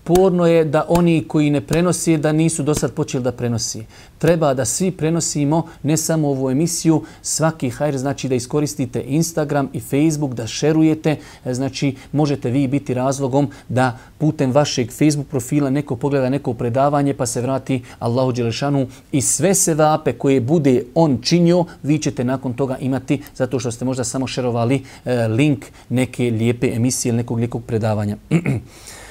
S1: Sporno je da oni koji ne prenosi, da nisu do sad počeli da prenosi. Treba da svi prenosimo, ne samo ovu emisiju, svaki hajr, znači da iskoristite Instagram i Facebook, da šerujete, e, znači možete vi biti razlogom da putem vašeg Facebook profila neko pogleda neko predavanje pa se vrati Allahu Đelešanu i sve se vape koje bude on činio, vi ćete nakon toga imati zato što ste možda samo šerovali e, link neke lijepe emisije ili nekog lijepog predavanja.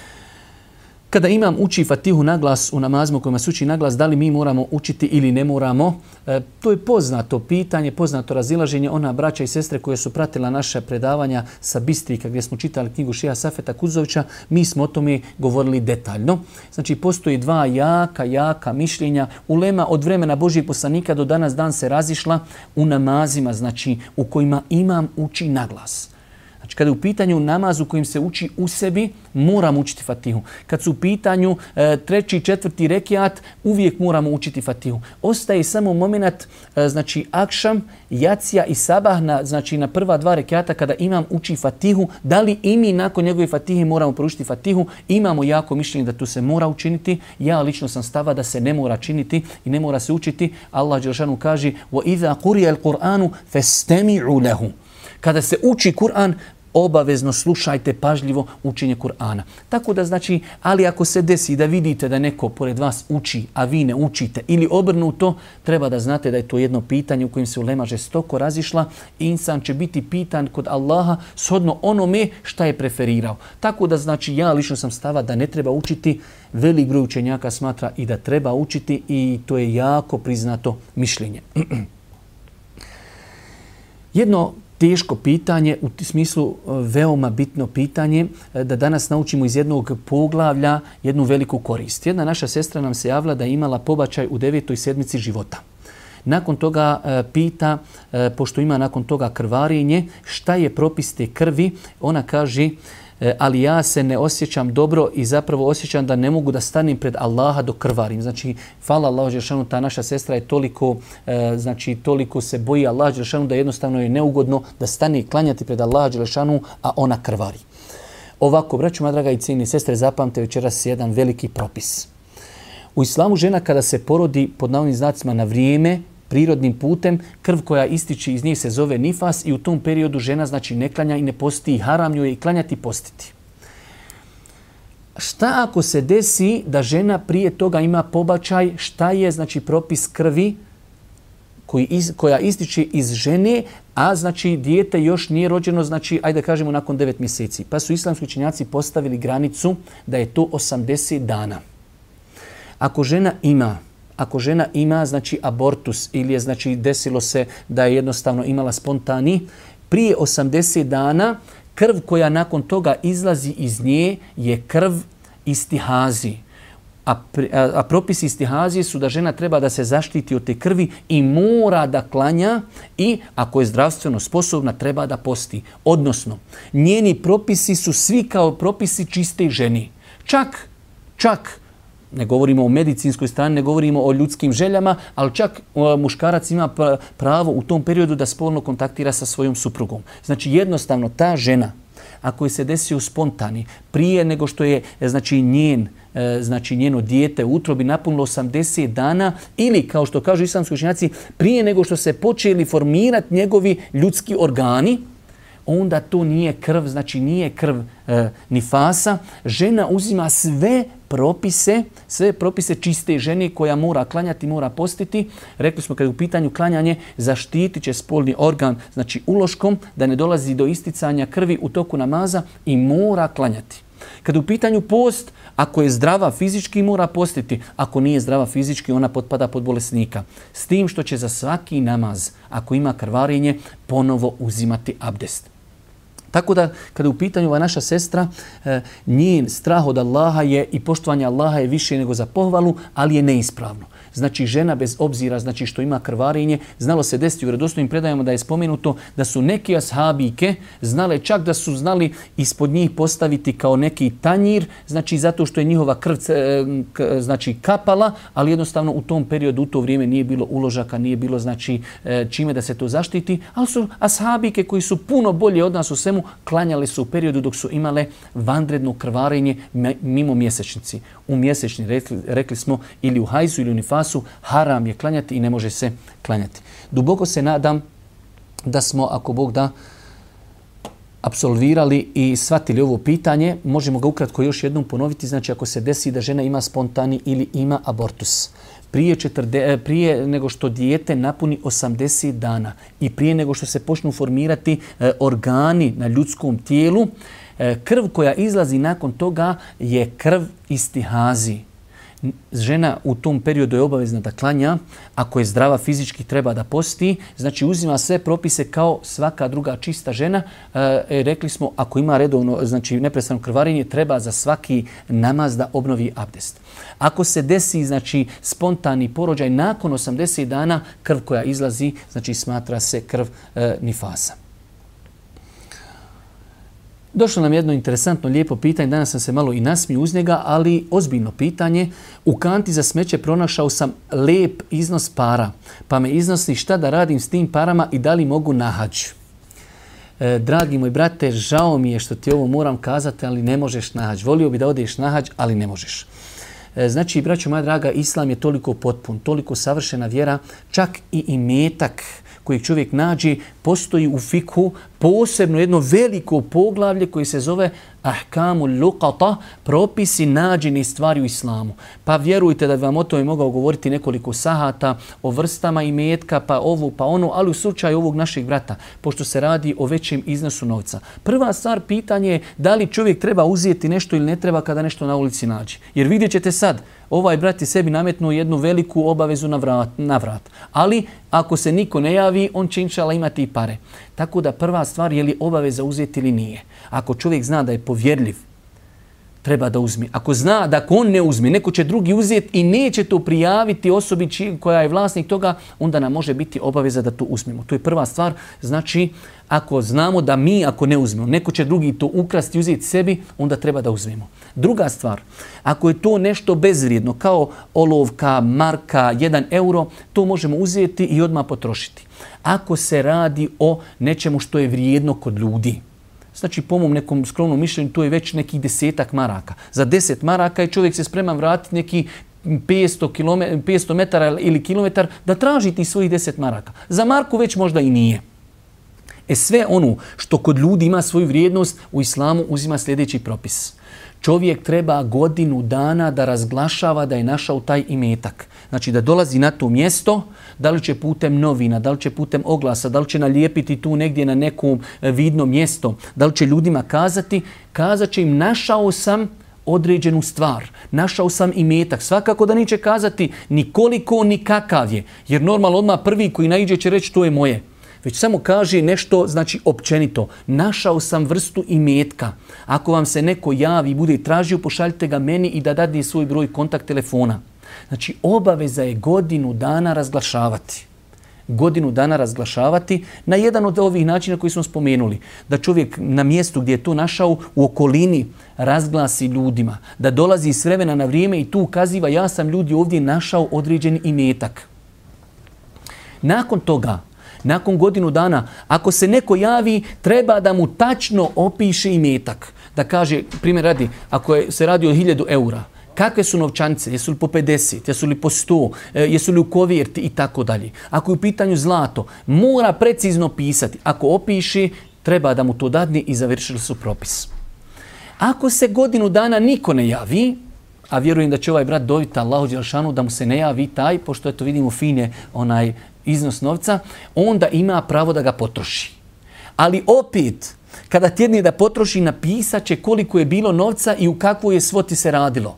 S1: Kada imam uči fatihu naglas u namazima kojima se uči naglas, da li mi moramo učiti ili ne moramo? E, to je poznato pitanje, poznato razilaženje. Ona braća i sestre koje su pratila naše predavanja sa Bistrika gdje smo čitali knjigu Šija Safeta Kuzovića, mi smo o tome govorili detaljno. Znači, postoji dva jaka, jaka mišljenja. Ulema od vremena Božijeg poslanika do danas dan se razišla u namazima, znači u kojima imam uči naglas. Znači, kada je u pitanju namaz u kojim se uči u sebi, moramo učiti fatihu. Kad su u pitanju e, treći i četvrti rekiat, uvijek moramo učiti fatihu. Ostaje samo moment, e, znači, akšam, jacija i sabah, na, znači, na prva dva rekiata kada imam uči fatihu, da li i mi nakon njegove fatihe moramo poručiti fatihu, imamo jako mišljenje da tu se mora učiniti. Ja lično sam stava da se ne mora činiti i ne mora se učiti. Allah Đelšanu kaže, وَإِذَا قُرِيَ الْقُرْآنُ فَاسْتَمِعُوا لَهُ Kada se uči Kur'an, obavezno slušajte pažljivo učenje Kur'ana. Tako da znači, ali ako se desi da vidite da neko pored vas uči, a vi ne učite ili obrnuto, treba da znate da je to jedno pitanje u kojim se ulema žestoko razišla i insan će biti pitan kod Allaha shodno onome šta je preferirao. Tako da znači, ja lično sam stava da ne treba učiti, velik broj učenjaka smatra i da treba učiti i to je jako priznato mišljenje. Jedno teško pitanje, u smislu e, veoma bitno pitanje, e, da danas naučimo iz jednog poglavlja jednu veliku korist. Jedna naša sestra nam se javila da je imala pobačaj u devetoj sedmici života. Nakon toga e, pita, e, pošto ima nakon toga krvarenje, šta je propis te krvi? Ona kaže, E, ali ja se ne osjećam dobro i zapravo osjećam da ne mogu da stanem pred Allaha do krvarim. Znači, hvala Allah Đelšanu, ta naša sestra je toliko, e, znači, toliko se boji Allah Đelšanu da jednostavno je neugodno da stane i klanjati pred Allaha Đelšanu, a ona krvari. Ovako, braću, draga i cijeni sestre, zapamte večeras jedan veliki propis. U islamu žena kada se porodi pod navodnim znacima na vrijeme, prirodnim putem, krv koja ističe iz nje se zove nifas i u tom periodu žena znači ne klanja i ne posti i haram joj i klanjati i postiti. Šta ako se desi da žena prije toga ima pobačaj, šta je znači propis krvi koji iz, koja ističe iz žene, a znači dijete još nije rođeno, znači ajde da kažemo nakon 9 mjeseci. Pa su islamski učenjaci postavili granicu da je to 80 dana. Ako žena ima ako žena ima znači abortus ili je znači desilo se da je jednostavno imala spontani, prije 80 dana krv koja nakon toga izlazi iz nje je krv istihazi. A, a, a propisi istihazije su da žena treba da se zaštiti od te krvi i mora da klanja i ako je zdravstveno sposobna treba da posti. Odnosno, njeni propisi su svi kao propisi čiste ženi. Čak, čak ne govorimo o medicinskoj strani, ne govorimo o ljudskim željama, ali čak e, muškarac ima pravo u tom periodu da spolno kontaktira sa svojom suprugom. Znači jednostavno ta žena, ako je se desio spontani, prije nego što je e, znači njen e, znači njeno dijete u utrobi napunilo 80 dana ili kao što kažu islamski učenjaci prije nego što se počeli formirati njegovi ljudski organi onda to nije krv, znači nije krv e, nifasa. Žena uzima sve propise, sve propise čiste žene koja mora klanjati, mora postiti. Rekli smo kad je u pitanju klanjanje, zaštitit će spolni organ, znači uloškom, da ne dolazi do isticanja krvi u toku namaza i mora klanjati. Kad u pitanju post, ako je zdrava fizički mora postiti, ako nije zdrava fizički ona potpada pod bolesnika. S tim što će za svaki namaz, ako ima krvarenje, ponovo uzimati abdest. Tako da, kada u pitanju ova naša sestra, eh, njen strah od Allaha je i poštovanje Allaha je više nego za pohvalu, ali je neispravno znači žena bez obzira znači što ima krvarenje, znalo se desiti u vjerodostojnim predajama da je spomenuto da su neki ashabike znale čak da su znali ispod njih postaviti kao neki tanjir, znači zato što je njihova krv znači kapala, ali jednostavno u tom periodu, u to vrijeme nije bilo uložaka, nije bilo znači e, čime da se to zaštiti, ali su ashabike koji su puno bolje od nas u svemu, klanjali su u periodu dok su imale vanredno krvarenje mimo mjesečnici. U mjesečni rekli, rekli smo ili u hajzu ili u nifazu, namazu haram je klanjati i ne može se klanjati. Duboko se nadam da smo, ako Bog da, absolvirali i shvatili ovo pitanje. Možemo ga ukratko još jednom ponoviti. Znači, ako se desi da žena ima spontani ili ima abortus, prije, četrde, e, prije nego što dijete napuni 80 dana i prije nego što se počnu formirati e, organi na ljudskom tijelu, e, krv koja izlazi nakon toga je krv istihazi žena u tom periodu je obavezna da klanja, ako je zdrava fizički treba da posti, znači uzima sve propise kao svaka druga čista žena. E, e rekli smo, ako ima redovno, znači neprestano krvarenje, treba za svaki namaz da obnovi abdest. Ako se desi, znači, spontani porođaj nakon 80 dana, krv koja izlazi, znači smatra se krv e, nifasa. Došlo nam jedno interesantno, lijepo pitanje. Danas sam se malo i nasmio uz njega, ali ozbiljno pitanje. U kanti za smeće pronašao sam lep iznos para, pa me iznosi šta da radim s tim parama i da li mogu nahađu. E, dragi moj brate, žao mi je što ti ovo moram kazati, ali ne možeš nahađ. Volio bi da odeš nahađ, ali ne možeš. E, znači, braćo moja draga, Islam je toliko potpun, toliko savršena vjera, čak i imetak kojeg čovjek nađe, postoji u fiku posebno jedno veliko poglavlje koji se zove ahkamu luqata, propisi nađeni stvari u islamu. Pa vjerujte da bi vam o tome mogao govoriti nekoliko sahata o vrstama i metka, pa ovu, pa ono, ali u slučaju ovog našeg brata, pošto se radi o većem iznosu novca. Prva stvar pitanje je da li čovjek treba uzijeti nešto ili ne treba kada nešto na ulici nađe. Jer vidjet ćete sad, ovaj brat je sebi nametnuo jednu veliku obavezu na vrat, na vrat. Ali ako se niko ne javi, on će inšala imati i pare. Tako da prva stvar je li obaveza uzeti ili nije. Ako čovjek zna da je povjerljiv, treba da uzme. Ako zna da ako on ne uzme, neko će drugi uzeti i neće to prijaviti osobi koja je vlasnik toga, onda nam može biti obaveza da to uzmemo. To je prva stvar. Znači, ako znamo da mi, ako ne uzmemo, neko će drugi to ukrasti i uzeti sebi, onda treba da uzmemo. Druga stvar, ako je to nešto bezvrijedno, kao olovka, marka, 1 euro, to možemo uzeti i odmah potrošiti. Ako se radi o nečemu što je vrijedno kod ljudi, Znači, po mom nekom skromnom mišljenju, to je već neki desetak maraka. Za deset maraka je čovjek se spreman vratiti neki 500, km, 500 metara ili kilometar da traži ti svojih deset maraka. Za marku već možda i nije. E sve ono što kod ljudi ima svoju vrijednost, u islamu uzima sljedeći propis. Čovjek treba godinu dana da razglašava da je našao taj imetak. Znači da dolazi na to mjesto, da li će putem novina, da li će putem oglasa, da li će nalijepiti tu negdje na nekom e, vidno mjesto, da li će ljudima kazati, kazat će im našao sam određenu stvar. Našao sam i metak. Svakako da neće kazati ni koliko, ni kakav je. Jer normalno odmah prvi koji naiđe će reći to je moje. Već samo kaže nešto, znači općenito. Našao sam vrstu i metka. Ako vam se neko javi i bude tražio, pošaljite ga meni i da dadne svoj broj kontakt telefona. Znači, obaveza je godinu dana razglašavati. Godinu dana razglašavati na jedan od ovih načina koji smo spomenuli. Da čovjek na mjestu gdje je to našao u okolini razglasi ljudima. Da dolazi s vremena na vrijeme i tu ukaziva ja sam ljudi ovdje našao određeni imetak. Nakon toga, nakon godinu dana, ako se neko javi, treba da mu tačno opiše imetak. Da kaže, primjer radi, ako je, se radi o 1000 eura, kakve su novčanice, jesu li po 50, jesu li po 100, e, jesu li u kovirti i tako dalje. Ako je u pitanju zlato, mora precizno pisati. Ako opiši, treba da mu to dadne i završili su propis. Ako se godinu dana niko ne javi, a vjerujem da će ovaj brat doviti Allahu Đelšanu da mu se ne javi taj, pošto eto vidimo fine onaj iznos novca, onda ima pravo da ga potroši. Ali opet, kada tjedni da potroši, napisat će koliko je bilo novca i u kakvoj je svoti se radilo.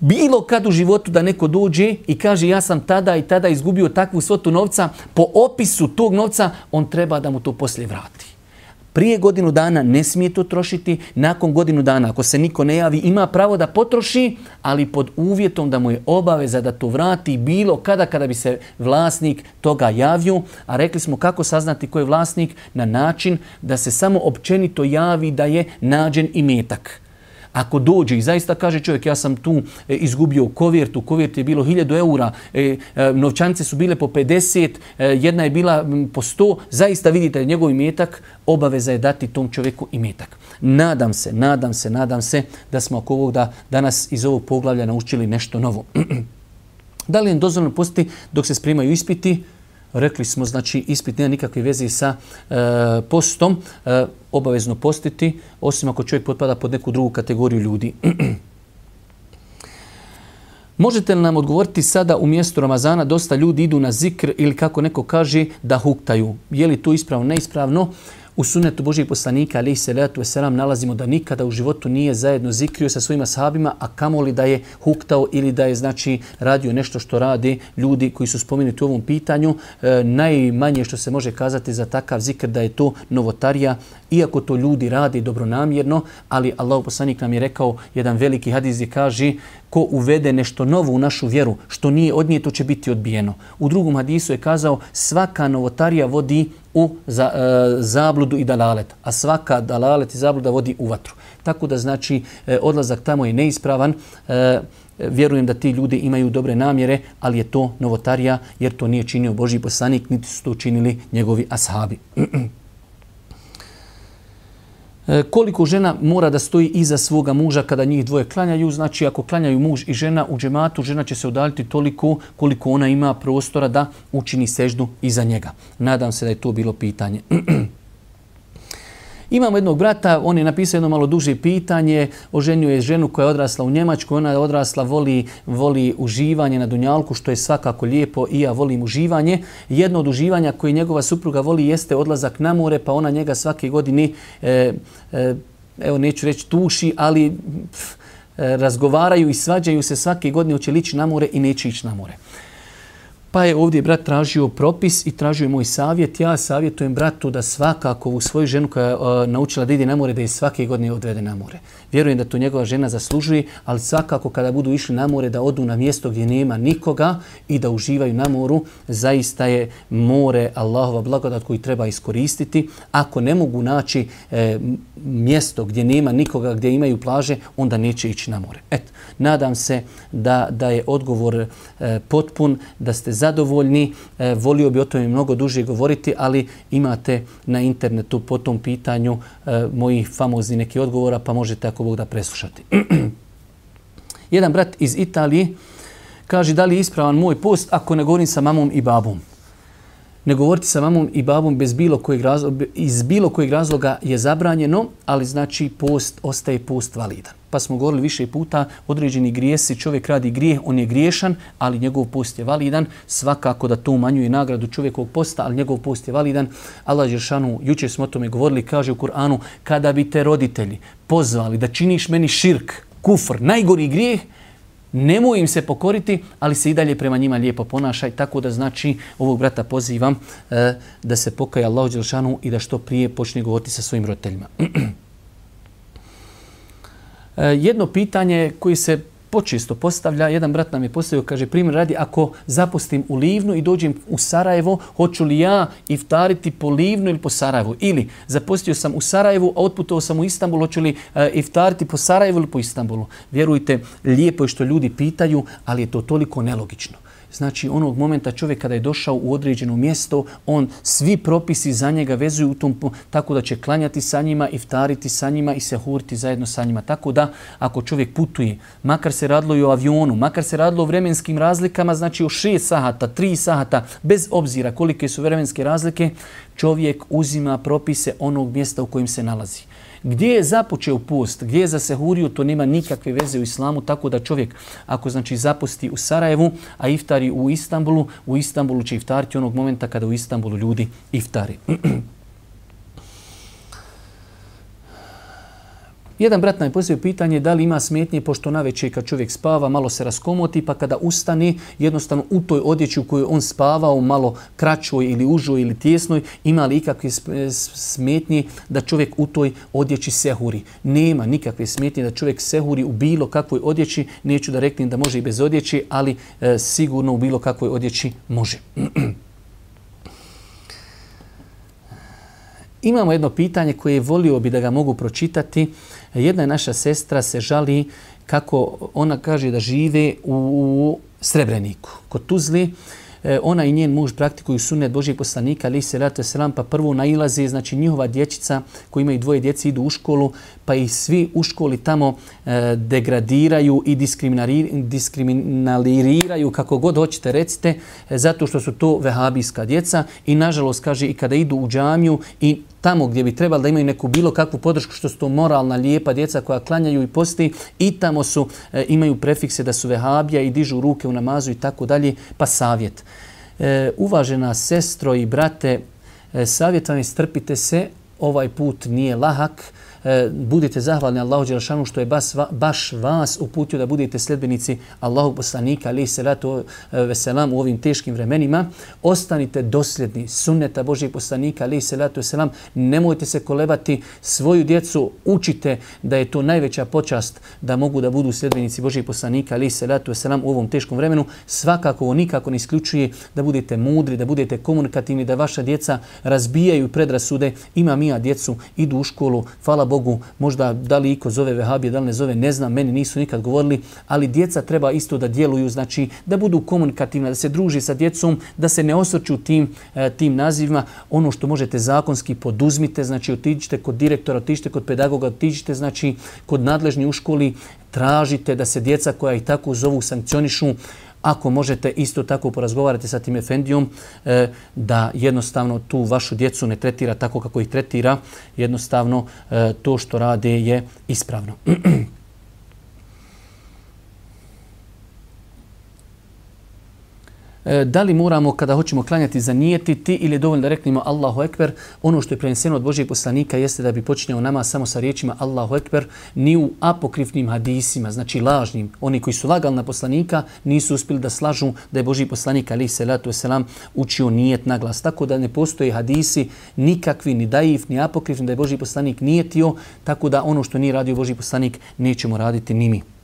S1: Bilo kad u životu da neko dođe i kaže ja sam tada i tada izgubio takvu svotu novca, po opisu tog novca on treba da mu to poslije vrati. Prije godinu dana ne smije to trošiti, nakon godinu dana ako se niko ne javi ima pravo da potroši, ali pod uvjetom da mu je obaveza da to vrati bilo kada kada bi se vlasnik toga javio. A rekli smo kako saznati ko je vlasnik na način da se samo općenito javi da je nađen i metak. Ako dođe i zaista kaže čovjek ja sam tu e, izgubio kovjertu, u je bilo 1000 eura, e, e, novčance novčanice su bile po 50, jedna je bila po 100, zaista vidite njegov imetak, obaveza je dati tom čovjeku imetak. Nadam se, nadam se, nadam se da smo oko ovog da danas iz ovog poglavlja naučili nešto novo. da li je dozvoljeno postiti dok se spremaju ispiti? Rekli smo, znači ispit nema nikakve veze sa e, postom, e, obavezno postiti, osim ako čovjek potpada pod neku drugu kategoriju ljudi. Možete li nam odgovoriti sada u mjestu Ramazana dosta ljudi idu na zikr ili kako neko kaže da huktaju. Je li to ispravno, neispravno? U sunetu Božijeg poslanika, ali salatu wasalam, nalazimo da nikada u životu nije zajedno zikrio sa svojima sahabima, a kamoli da je huktao ili da je znači radio nešto što radi ljudi koji su spomenuti u ovom pitanju. E, najmanje što se može kazati za takav zikr da je to novotarija, iako to ljudi radi dobronamjerno, ali Allah poslanik nam je rekao, jedan veliki hadiz je kaže, ko uvede nešto novo u našu vjeru, što nije od nje, to će biti odbijeno. U drugom hadisu je kazao, svaka novotarija vodi u za, e, zabludu i dalalet, a svaka dalalet i zabluda vodi u vatru. Tako da znači e, odlazak tamo je neispravan, e, vjerujem da ti ljudi imaju dobre namjere, ali je to novotarija jer to nije činio Boži poslanik, niti su to činili njegovi ashabi. E, koliko žena mora da stoji iza svoga muža kada njih dvoje klanjaju. Znači, ako klanjaju muž i žena u džematu, žena će se udaljiti toliko koliko ona ima prostora da učini seždu iza njega. Nadam se da je to bilo pitanje. Imamo jednog brata, on je napisao jedno malo duže pitanje, oženio je ženu koja je odrasla u Njemačku, ona je odrasla, voli, voli uživanje na Dunjalku, što je svakako lijepo i ja volim uživanje. Jedno od uživanja koje njegova supruga voli jeste odlazak na more, pa ona njega svake godine, e, e, evo neću reći tuši, ali pf, e, razgovaraju i svađaju se svake godine, hoće li ići na more i neće ići na more. Pa je ovdje brat tražio propis i tražio moj savjet. Ja savjetujem bratu da svakako u svoju ženu koja je uh, naučila da ide na more, da je svake godine odvede na more. Vjerujem da to njegova žena zaslužuje, ali svakako kada budu išli na more da odu na mjesto gdje nema nikoga i da uživaju na moru, zaista je more Allahova blagodat koji treba iskoristiti. Ako ne mogu naći e, mjesto gdje nema nikoga, gdje imaju plaže, onda neće ići na more. Eto, nadam se da, da je odgovor e, potpun, da ste zadovoljni. E, volio bi o tome mnogo duže govoriti, ali imate na internetu po tom pitanju e, mojih famozni neki odgovora, pa možete ako Bog da preslušati. Jedan brat iz Italije kaže da li je ispravan moj post ako ne govorim sa mamom i babom ne govoriti sa mamom i babom bez bilo kojeg razloga, iz bilo kojeg razloga je zabranjeno, ali znači post ostaje post validan. Pa smo govorili više puta, određeni grijesi, čovjek radi grijeh, on je griješan, ali njegov post je validan. Svakako da to umanjuje nagradu čovjekovog posta, ali njegov post je validan. Allah Žešanu, jučer smo o tome govorili, kaže u Kur'anu, kada bi te roditelji pozvali da činiš meni širk, kufr, najgori grijeh, nemoj im se pokoriti, ali se i dalje prema njima lijepo ponašaj. Tako da znači ovog brata pozivam e, da se pokaje Allahu Đelšanu i da što prije počne govoriti sa svojim roditeljima. e, jedno pitanje koji se počesto postavlja. Jedan brat nam je postavio, kaže, primjer radi, ako zapustim u Livnu i dođem u Sarajevo, hoću li ja iftariti po Livnu ili po Sarajevu? Ili zapustio sam u Sarajevu, a otputovao sam u Istanbul, hoću li uh, iftariti po Sarajevu ili po Istanbulu? Vjerujte, lijepo je što ljudi pitaju, ali je to toliko nelogično. Znači, onog momenta čovjek kada je došao u određeno mjesto, on svi propisi za njega vezuju u tom, tako da će klanjati sa njima, iftariti sa njima i se huriti zajedno sa njima. Tako da, ako čovjek putuje, makar se radilo i o avionu, makar se radilo o vremenskim razlikama, znači o 6 sahata, 3 sahata, bez obzira kolike su vremenske razlike, čovjek uzima propise onog mjesta u kojim se nalazi. Gdje je započeo post, gdje je za sehuriju, to nema nikakve veze u islamu, tako da čovjek ako znači zapusti u Sarajevu, a iftari u Istanbulu, u Istanbulu će iftariti onog momenta kada u Istanbulu ljudi iftari. Jedan brat nam je postavio pitanje da li ima smetnje pošto na večer kad čovjek spava malo se raskomoti pa kada ustane jednostavno u toj odjeći u kojoj on spavao malo kraćoj ili užoj ili tjesnoj ima li ikakve smetnje da čovjek u toj odjeći sehuri. Nema nikakve smetnje da čovjek sehuri u bilo kakvoj odjeći. Neću da reknem da može i bez odjeći, ali e, sigurno u bilo kakvoj odjeći može. Imamo jedno pitanje koje volio bi da ga mogu pročitati. Jedna je naša sestra se žali kako ona kaže da žive u Srebreniku, kod Tuzli. E, ona i njen muž praktikuju sunnet Božijeg poslanika, ali se ratu selam, pa prvo nailaze, znači njihova dječica koji imaju dvoje djece idu u školu, pa i svi u školi tamo e, degradiraju i diskriminaliraju, kako god hoćete recite, e, zato što su to vehabijska djeca i nažalost kaže i kada idu u džamiju i tamo gdje bi trebali da imaju neku bilo kakvu podršku što su to moralna, lijepa djeca koja klanjaju i posti i tamo su e, imaju prefikse da su vehabija i dižu ruke u namazu i tako dalje, pa savjet. E, uvažena sestro i brate, e, savjet vam je strpite se, ovaj put nije lahak, E, budite zahvalni Allahu Đelšanu što je baš, baš vas uputio da budete sljedbenici Allahu poslanika ali se ratu e, veselam u ovim teškim vremenima. Ostanite dosljedni sunneta Božijeg poslanika ali se ratu veselam. Nemojte se kolebati svoju djecu. Učite da je to najveća počast da mogu da budu sljedbenici Božijeg poslanika ali se ratu veselam u ovom teškom vremenu. Svakako ovo nikako ne isključuje da budete mudri, da budete komunikativni, da vaša djeca razbijaju predrasude. Ima mija djecu, idu u školu, hvala Bogu Bogu, možda da li iko zove vehabije, da li ne zove, ne znam, meni nisu nikad govorili, ali djeca treba isto da djeluju, znači da budu komunikativna, da se druži sa djecom, da se ne osvrću tim, e, tim nazivima. Ono što možete zakonski poduzmite, znači otiđite kod direktora, otiđite kod pedagoga, otiđite znači kod nadležni u školi, tražite da se djeca koja i tako zovu sankcionišu, ako možete isto tako porazgovarati sa tim efendijom e, da jednostavno tu vašu djecu ne tretira tako kako ih tretira, jednostavno e, to što rade je ispravno. E, da li moramo kada hoćemo klanjati zanijetiti ili je dovoljno da reknemo Allahu Ekber. Ono što je preneseno od Božijeg poslanika jeste da bi počinjao nama samo sa riječima Allahu Ekber ni u apokrifnim hadisima, znači lažnim. Oni koji su lagali na poslanika nisu uspjeli da slažu da je Božji poslanik ali se salatu selam učio nijet na glas. Tako da ne postoje hadisi nikakvi, ni daif, ni apokrifni da je Božji poslanik nijetio, tako da ono što nije radio Božji poslanik nećemo raditi ni mi.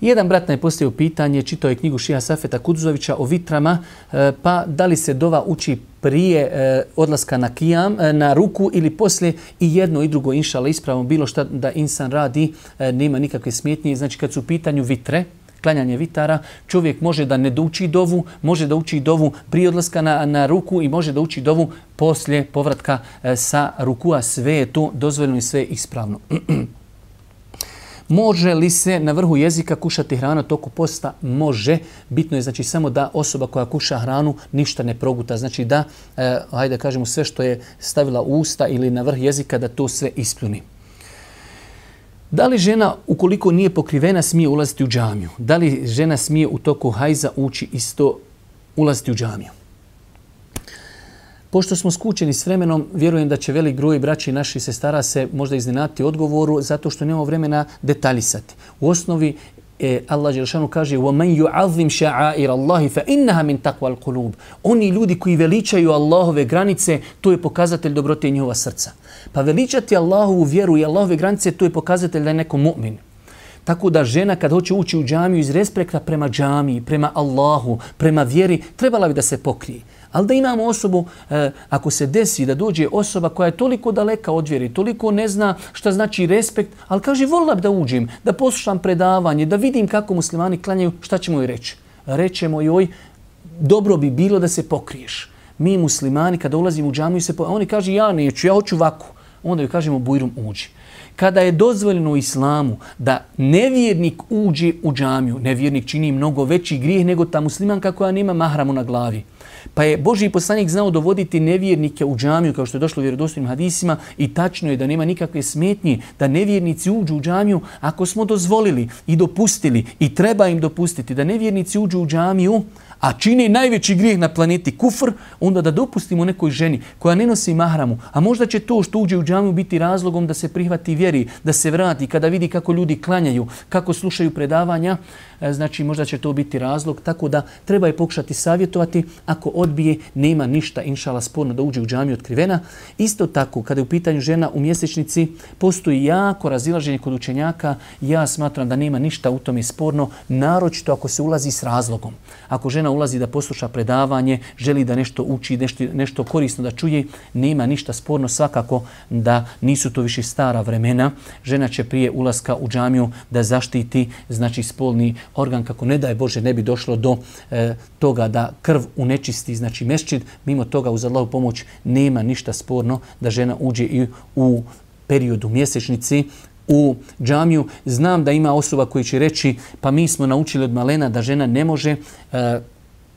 S1: Jedan brat nam je postavio pitanje, čitao je knjigu Šija Safeta Kudzovića o vitrama, e, pa da li se dova uči prije e, odlaska na kijam, e, na ruku ili poslije i jedno i drugo inšala ispravno bilo šta da insan radi, nema nikakve smjetnje. Znači kad su u pitanju vitre, klanjanje vitara, čovjek može da ne douči dovu, može da uči dovu prije odlaska na, na ruku i može da uči dovu poslije povratka sa rukua. Sve je to dozvoljeno i sve je ispravno. Može li se na vrhu jezika kušati hrana toku posta? Može. Bitno je znači samo da osoba koja kuša hranu ništa ne proguta. Znači da, eh, hajde kažemo, sve što je stavila u usta ili na vrh jezika da to sve ispljuni. Da li žena, ukoliko nije pokrivena, smije ulaziti u džamiju? Da li žena smije u toku hajza ući isto ulaziti u džamiju? Pošto smo skućeni s vremenom, vjerujem da će velik groj braći naši sestara se možda iznenati odgovoru zato što nemamo vremena detaljisati. U osnovi e, Allah Đelšanu kaže وَمَنْ يُعَظِّمْ شَعَائِرَ اللَّهِ فَإِنَّهَا مِنْ تَقْوَ الْقُلُوبِ Oni ljudi koji veličaju Allahove granice, to je pokazatelj dobrote njihova srca. Pa veličati Allahovu vjeru i Allahove granice, to je pokazatelj da je neko mu'min. Tako da žena kad hoće ući u džamiju iz respekta prema džamiji, prema Allahu, prema vjeri, trebala bi da se pokrije. Ali da imamo osobu, e, ako se desi da dođe osoba koja je toliko daleka od vjeri, toliko ne zna šta znači respekt, ali kaže volila bi da uđem, da poslušam predavanje, da vidim kako muslimani klanjaju, šta ćemo joj reći? Rećemo joj, dobro bi bilo da se pokriješ. Mi muslimani kada ulazimo u džamiju, se po... oni kaže ja neću, ja hoću vaku. Onda joj kažemo bujrum uđi. Kada je dozvoljeno u islamu da nevjernik uđe u džamiju, nevjernik čini mnogo veći grijeh nego ta muslimanka koja nema mahramu na glavi. Pa je Boži poslanik znao dovoditi nevjernike u džamiju, kao što je došlo u vjerodostojnim hadisima, i tačno je da nema nikakve smetnje da nevjernici uđu u džamiju ako smo dozvolili i dopustili i treba im dopustiti da nevjernici uđu u džamiju, a čini najveći grijeh na planeti kufr, onda da dopustimo nekoj ženi koja ne nosi mahramu, a možda će to što uđe u džamiju biti razlogom da se prihvati vjeri, da se vrati, kada vidi kako ljudi klanjaju, kako slušaju predavanja, E, znači možda će to biti razlog, tako da treba je pokušati savjetovati, ako odbije, nema ništa, inšala, sporno da uđe u džamiju otkrivena. Isto tako, kada je u pitanju žena u mjesečnici, postoji jako razilaženje kod učenjaka, ja smatram da nema ništa u tome sporno, naročito ako se ulazi s razlogom. Ako žena ulazi da posluša predavanje, želi da nešto uči, nešto, nešto korisno da čuje, nema ništa sporno, svakako da nisu to više stara vremena. Žena će prije ulaska u džamiju da zaštiti, znači spolni organ kako ne daje Bože ne bi došlo do e, toga da krv unečisti znači mesčid, mimo toga uz Allahu pomoć nema ništa sporno da žena uđe i u periodu mjesečnici u džamiju. Znam da ima osoba koji će reći pa mi smo naučili od malena da žena ne može e,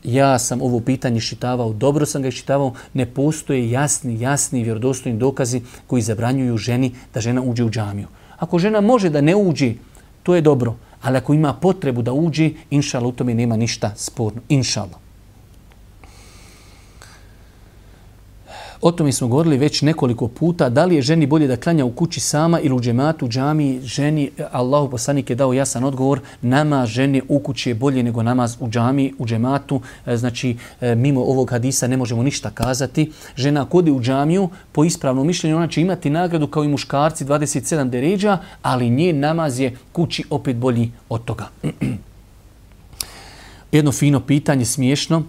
S1: ja sam ovo pitanje šitavao, dobro sam ga šitavao, ne postoje jasni, jasni i vjerodostojni dokazi koji zabranjuju ženi da žena uđe u džamiju. Ako žena može da ne uđe, to je dobro ali ako ima potrebu da uđe, inšala, u tome nema ništa sporno. Inšala. O tome smo govorili već nekoliko puta. Da li je ženi bolje da klanja u kući sama ili u džematu, džami, ženi, Allahu poslanik je dao jasan odgovor, nama ženi u kući je bolje nego namaz u džami, u džematu. E, znači, e, mimo ovog hadisa ne možemo ništa kazati. Žena kodi u džamiju, po ispravnom mišljenju, ona će imati nagradu kao i muškarci, 27 deređa, ali nje namaz je kući opet bolji od toga. Jedno fino pitanje, smiješno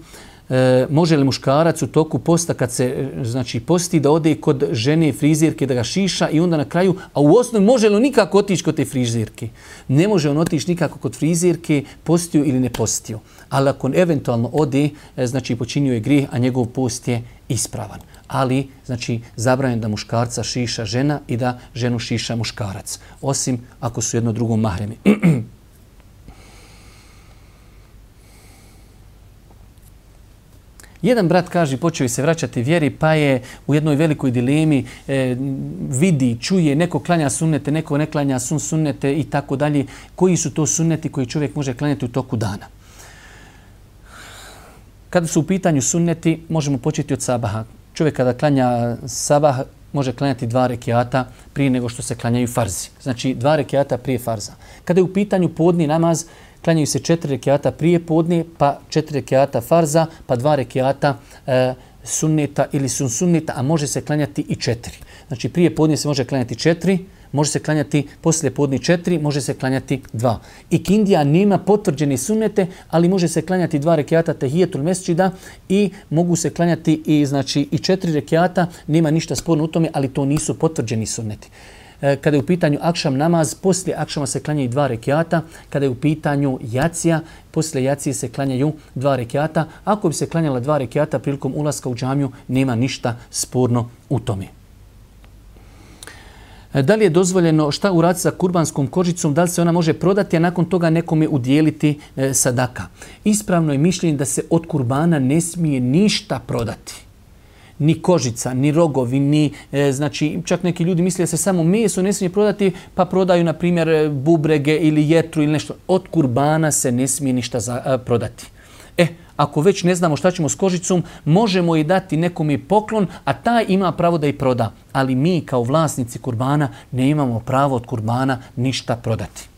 S1: e, može li muškarac u toku posta kad se e, znači posti da ode kod žene frizirke da ga šiša i onda na kraju, a u osnovi može li nikako otići kod te frizirke? Ne može on otići nikako kod frizirke, postio ili ne postio. Ali ako on eventualno ode, e, znači počinio je grih, a njegov post je ispravan. Ali, znači, zabranjeno da muškarca šiša žena i da ženu šiša muškarac. Osim ako su jedno drugom mahremi. Jedan brat kaže, počeo se vraćati vjeri, pa je u jednoj velikoj dilemi, e, vidi, čuje, neko klanja sunnete, neko ne klanja sun sunnete i tako dalje. Koji su to sunneti koji čovjek može klanjati u toku dana? Kada su u pitanju sunneti, možemo početi od sabaha. Čovjek kada klanja sabah, može klanjati dva rekiata prije nego što se klanjaju farzi. Znači, dva rekiata prije farza. Kada je u pitanju podni namaz, klanjaju se četiri rekiata prije podne, pa četiri rekiata farza, pa dva rekiata e, sunneta ili sun sunneta, a može se klanjati i četiri. Znači prije podne se može klanjati četiri, može se klanjati poslije podne četiri, može se klanjati dva. I kindija nema potvrđeni sunnete, ali može se klanjati dva rekiata tehijetul mesčida i mogu se klanjati i znači i četiri rekiata, nema ništa sporno u tome, ali to nisu potvrđeni sunneti. E, kada je u pitanju akšam namaz, poslije akšama se klanjaju dva rekiata. Kada je u pitanju jacija, poslije jacije se klanjaju dva rekiata. Ako bi se klanjala dva rekiata prilikom ulaska u džamiju, nema ništa sporno u tome. E, da li je dozvoljeno šta uraditi sa kurbanskom kožicom, da li se ona može prodati, a nakon toga nekome udjeliti e, sadaka? Ispravno je mišljenje da se od kurbana ne smije ništa prodati ni kožica, ni rogovi, ni, e, znači, čak neki ljudi misle da se samo meso ne smije prodati, pa prodaju, na primjer, e, bubrege ili jetru ili nešto. Od kurbana se ne smije ništa za, a, prodati. E, ako već ne znamo šta ćemo s kožicom, možemo i dati nekom i poklon, a taj ima pravo da i proda. Ali mi kao vlasnici kurbana ne imamo pravo od kurbana ništa prodati.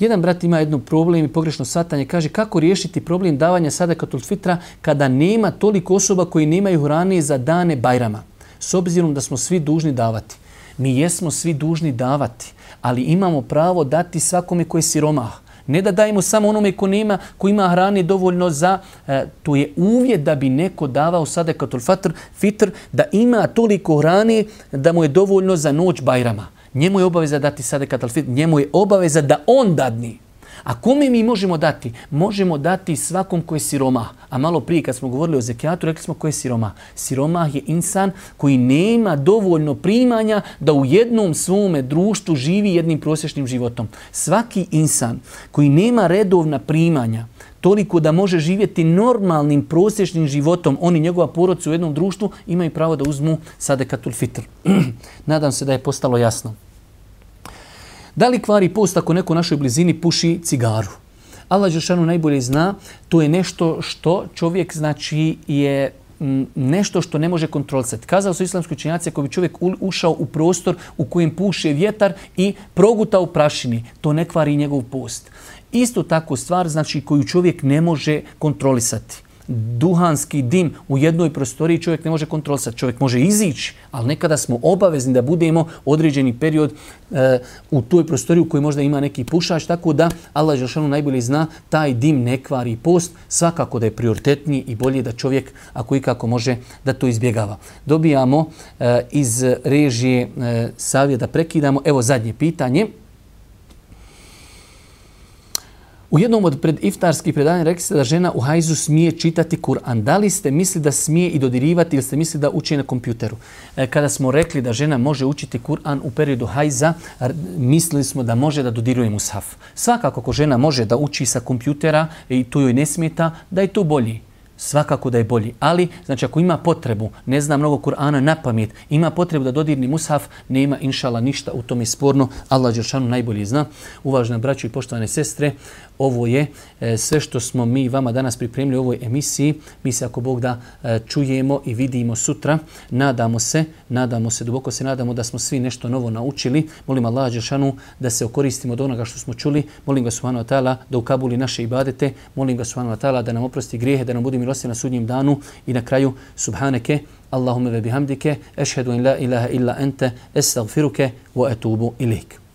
S1: Jedan brat ima jednu problem i pogrešno satanje. Kaže kako riješiti problem davanja sadakatul fitra kada nema toliko osoba koji nemaju hrane za dane Bajrama. S obzirom da smo svi dužni davati. Mi jesmo svi dužni davati, ali imamo pravo dati svakome koji je siromah. Ne da dajemo samo onome ko nema, ko ima hrane dovoljno za... E, to je uvjet da bi neko davao sadakatul fitr, da ima toliko hrane da mu je dovoljno za noć Bajrama njemu je obaveza dati sadekat al njemu je obaveza da on dadni. A kome mi možemo dati? Možemo dati svakom koji je siroma. A malo prije kad smo govorili o zekijatu, rekli smo ko je siroma. Siroma je insan koji nema dovoljno primanja da u jednom svome društvu živi jednim prosječnim životom. Svaki insan koji nema redovna primanja, toliko da može živjeti normalnim prosječnim životom, oni njegova porodca u jednom društvu imaju pravo da uzmu sadekatul fitr. Nadam se da je postalo jasno. Da li kvari post ako neko u našoj blizini puši cigaru? Allah Žešanu najbolje zna, to je nešto što čovjek znači je nešto što ne može kontrolisati. Kazao su islamski učenjaci ako bi čovjek ušao u prostor u kojem puše vjetar i progutao prašini, to ne kvari njegov post. Isto tako stvar znači koju čovjek ne može kontrolisati duhanski dim u jednoj prostoriji čovjek ne može kontrolisati. Čovjek može izići, ali nekada smo obavezni da budemo određeni period e, u toj prostoriji u kojoj možda ima neki pušač, tako da Allah Žešanu najbolje zna taj dim ne kvari post, svakako da je prioritetniji i bolje da čovjek, ako i kako može, da to izbjegava. Dobijamo e, iz režije eh, e, savjet da prekidamo. Evo zadnje pitanje. U jednom od pred iftarskih predanja rekli ste da žena u hajzu smije čitati Kur'an. Da li ste misli da smije i dodirivati ili ste misli da uči na kompjuteru? E, kada smo rekli da žena može učiti Kur'an u periodu hajza, mislili smo da može da dodiruje mushaf. Svakako ako žena može da uči sa kompjutera i tu joj ne smeta, da je to bolji svakako da je bolji. Ali, znači, ako ima potrebu, ne zna mnogo Kur'ana na pamet, ima potrebu da dodirni mushaf, nema inšala ništa u tome sporno. Allah Đeršanu najbolje zna. Uvažena braćo i poštovane sestre, ovo je e, sve što smo mi vama danas pripremili u ovoj emisiji. Mi se, ako Bog da, e, čujemo i vidimo sutra. Nadamo se, nadamo se, duboko se nadamo da smo svi nešto novo naučili. Molim Allah Đeršanu da se okoristimo od onoga što smo čuli. Molim ga Subhanahu wa ta'ala da ukabuli naše ibadete. Molim ga Subhanahu wa ta'ala da nam oprosti grijehe, da nam budi milosti na sudnjem danu i na kraju subhaneke Allahumma ve bihamdike ešhedu in la ilaha illa ente estagfiruke wa etubu ilik.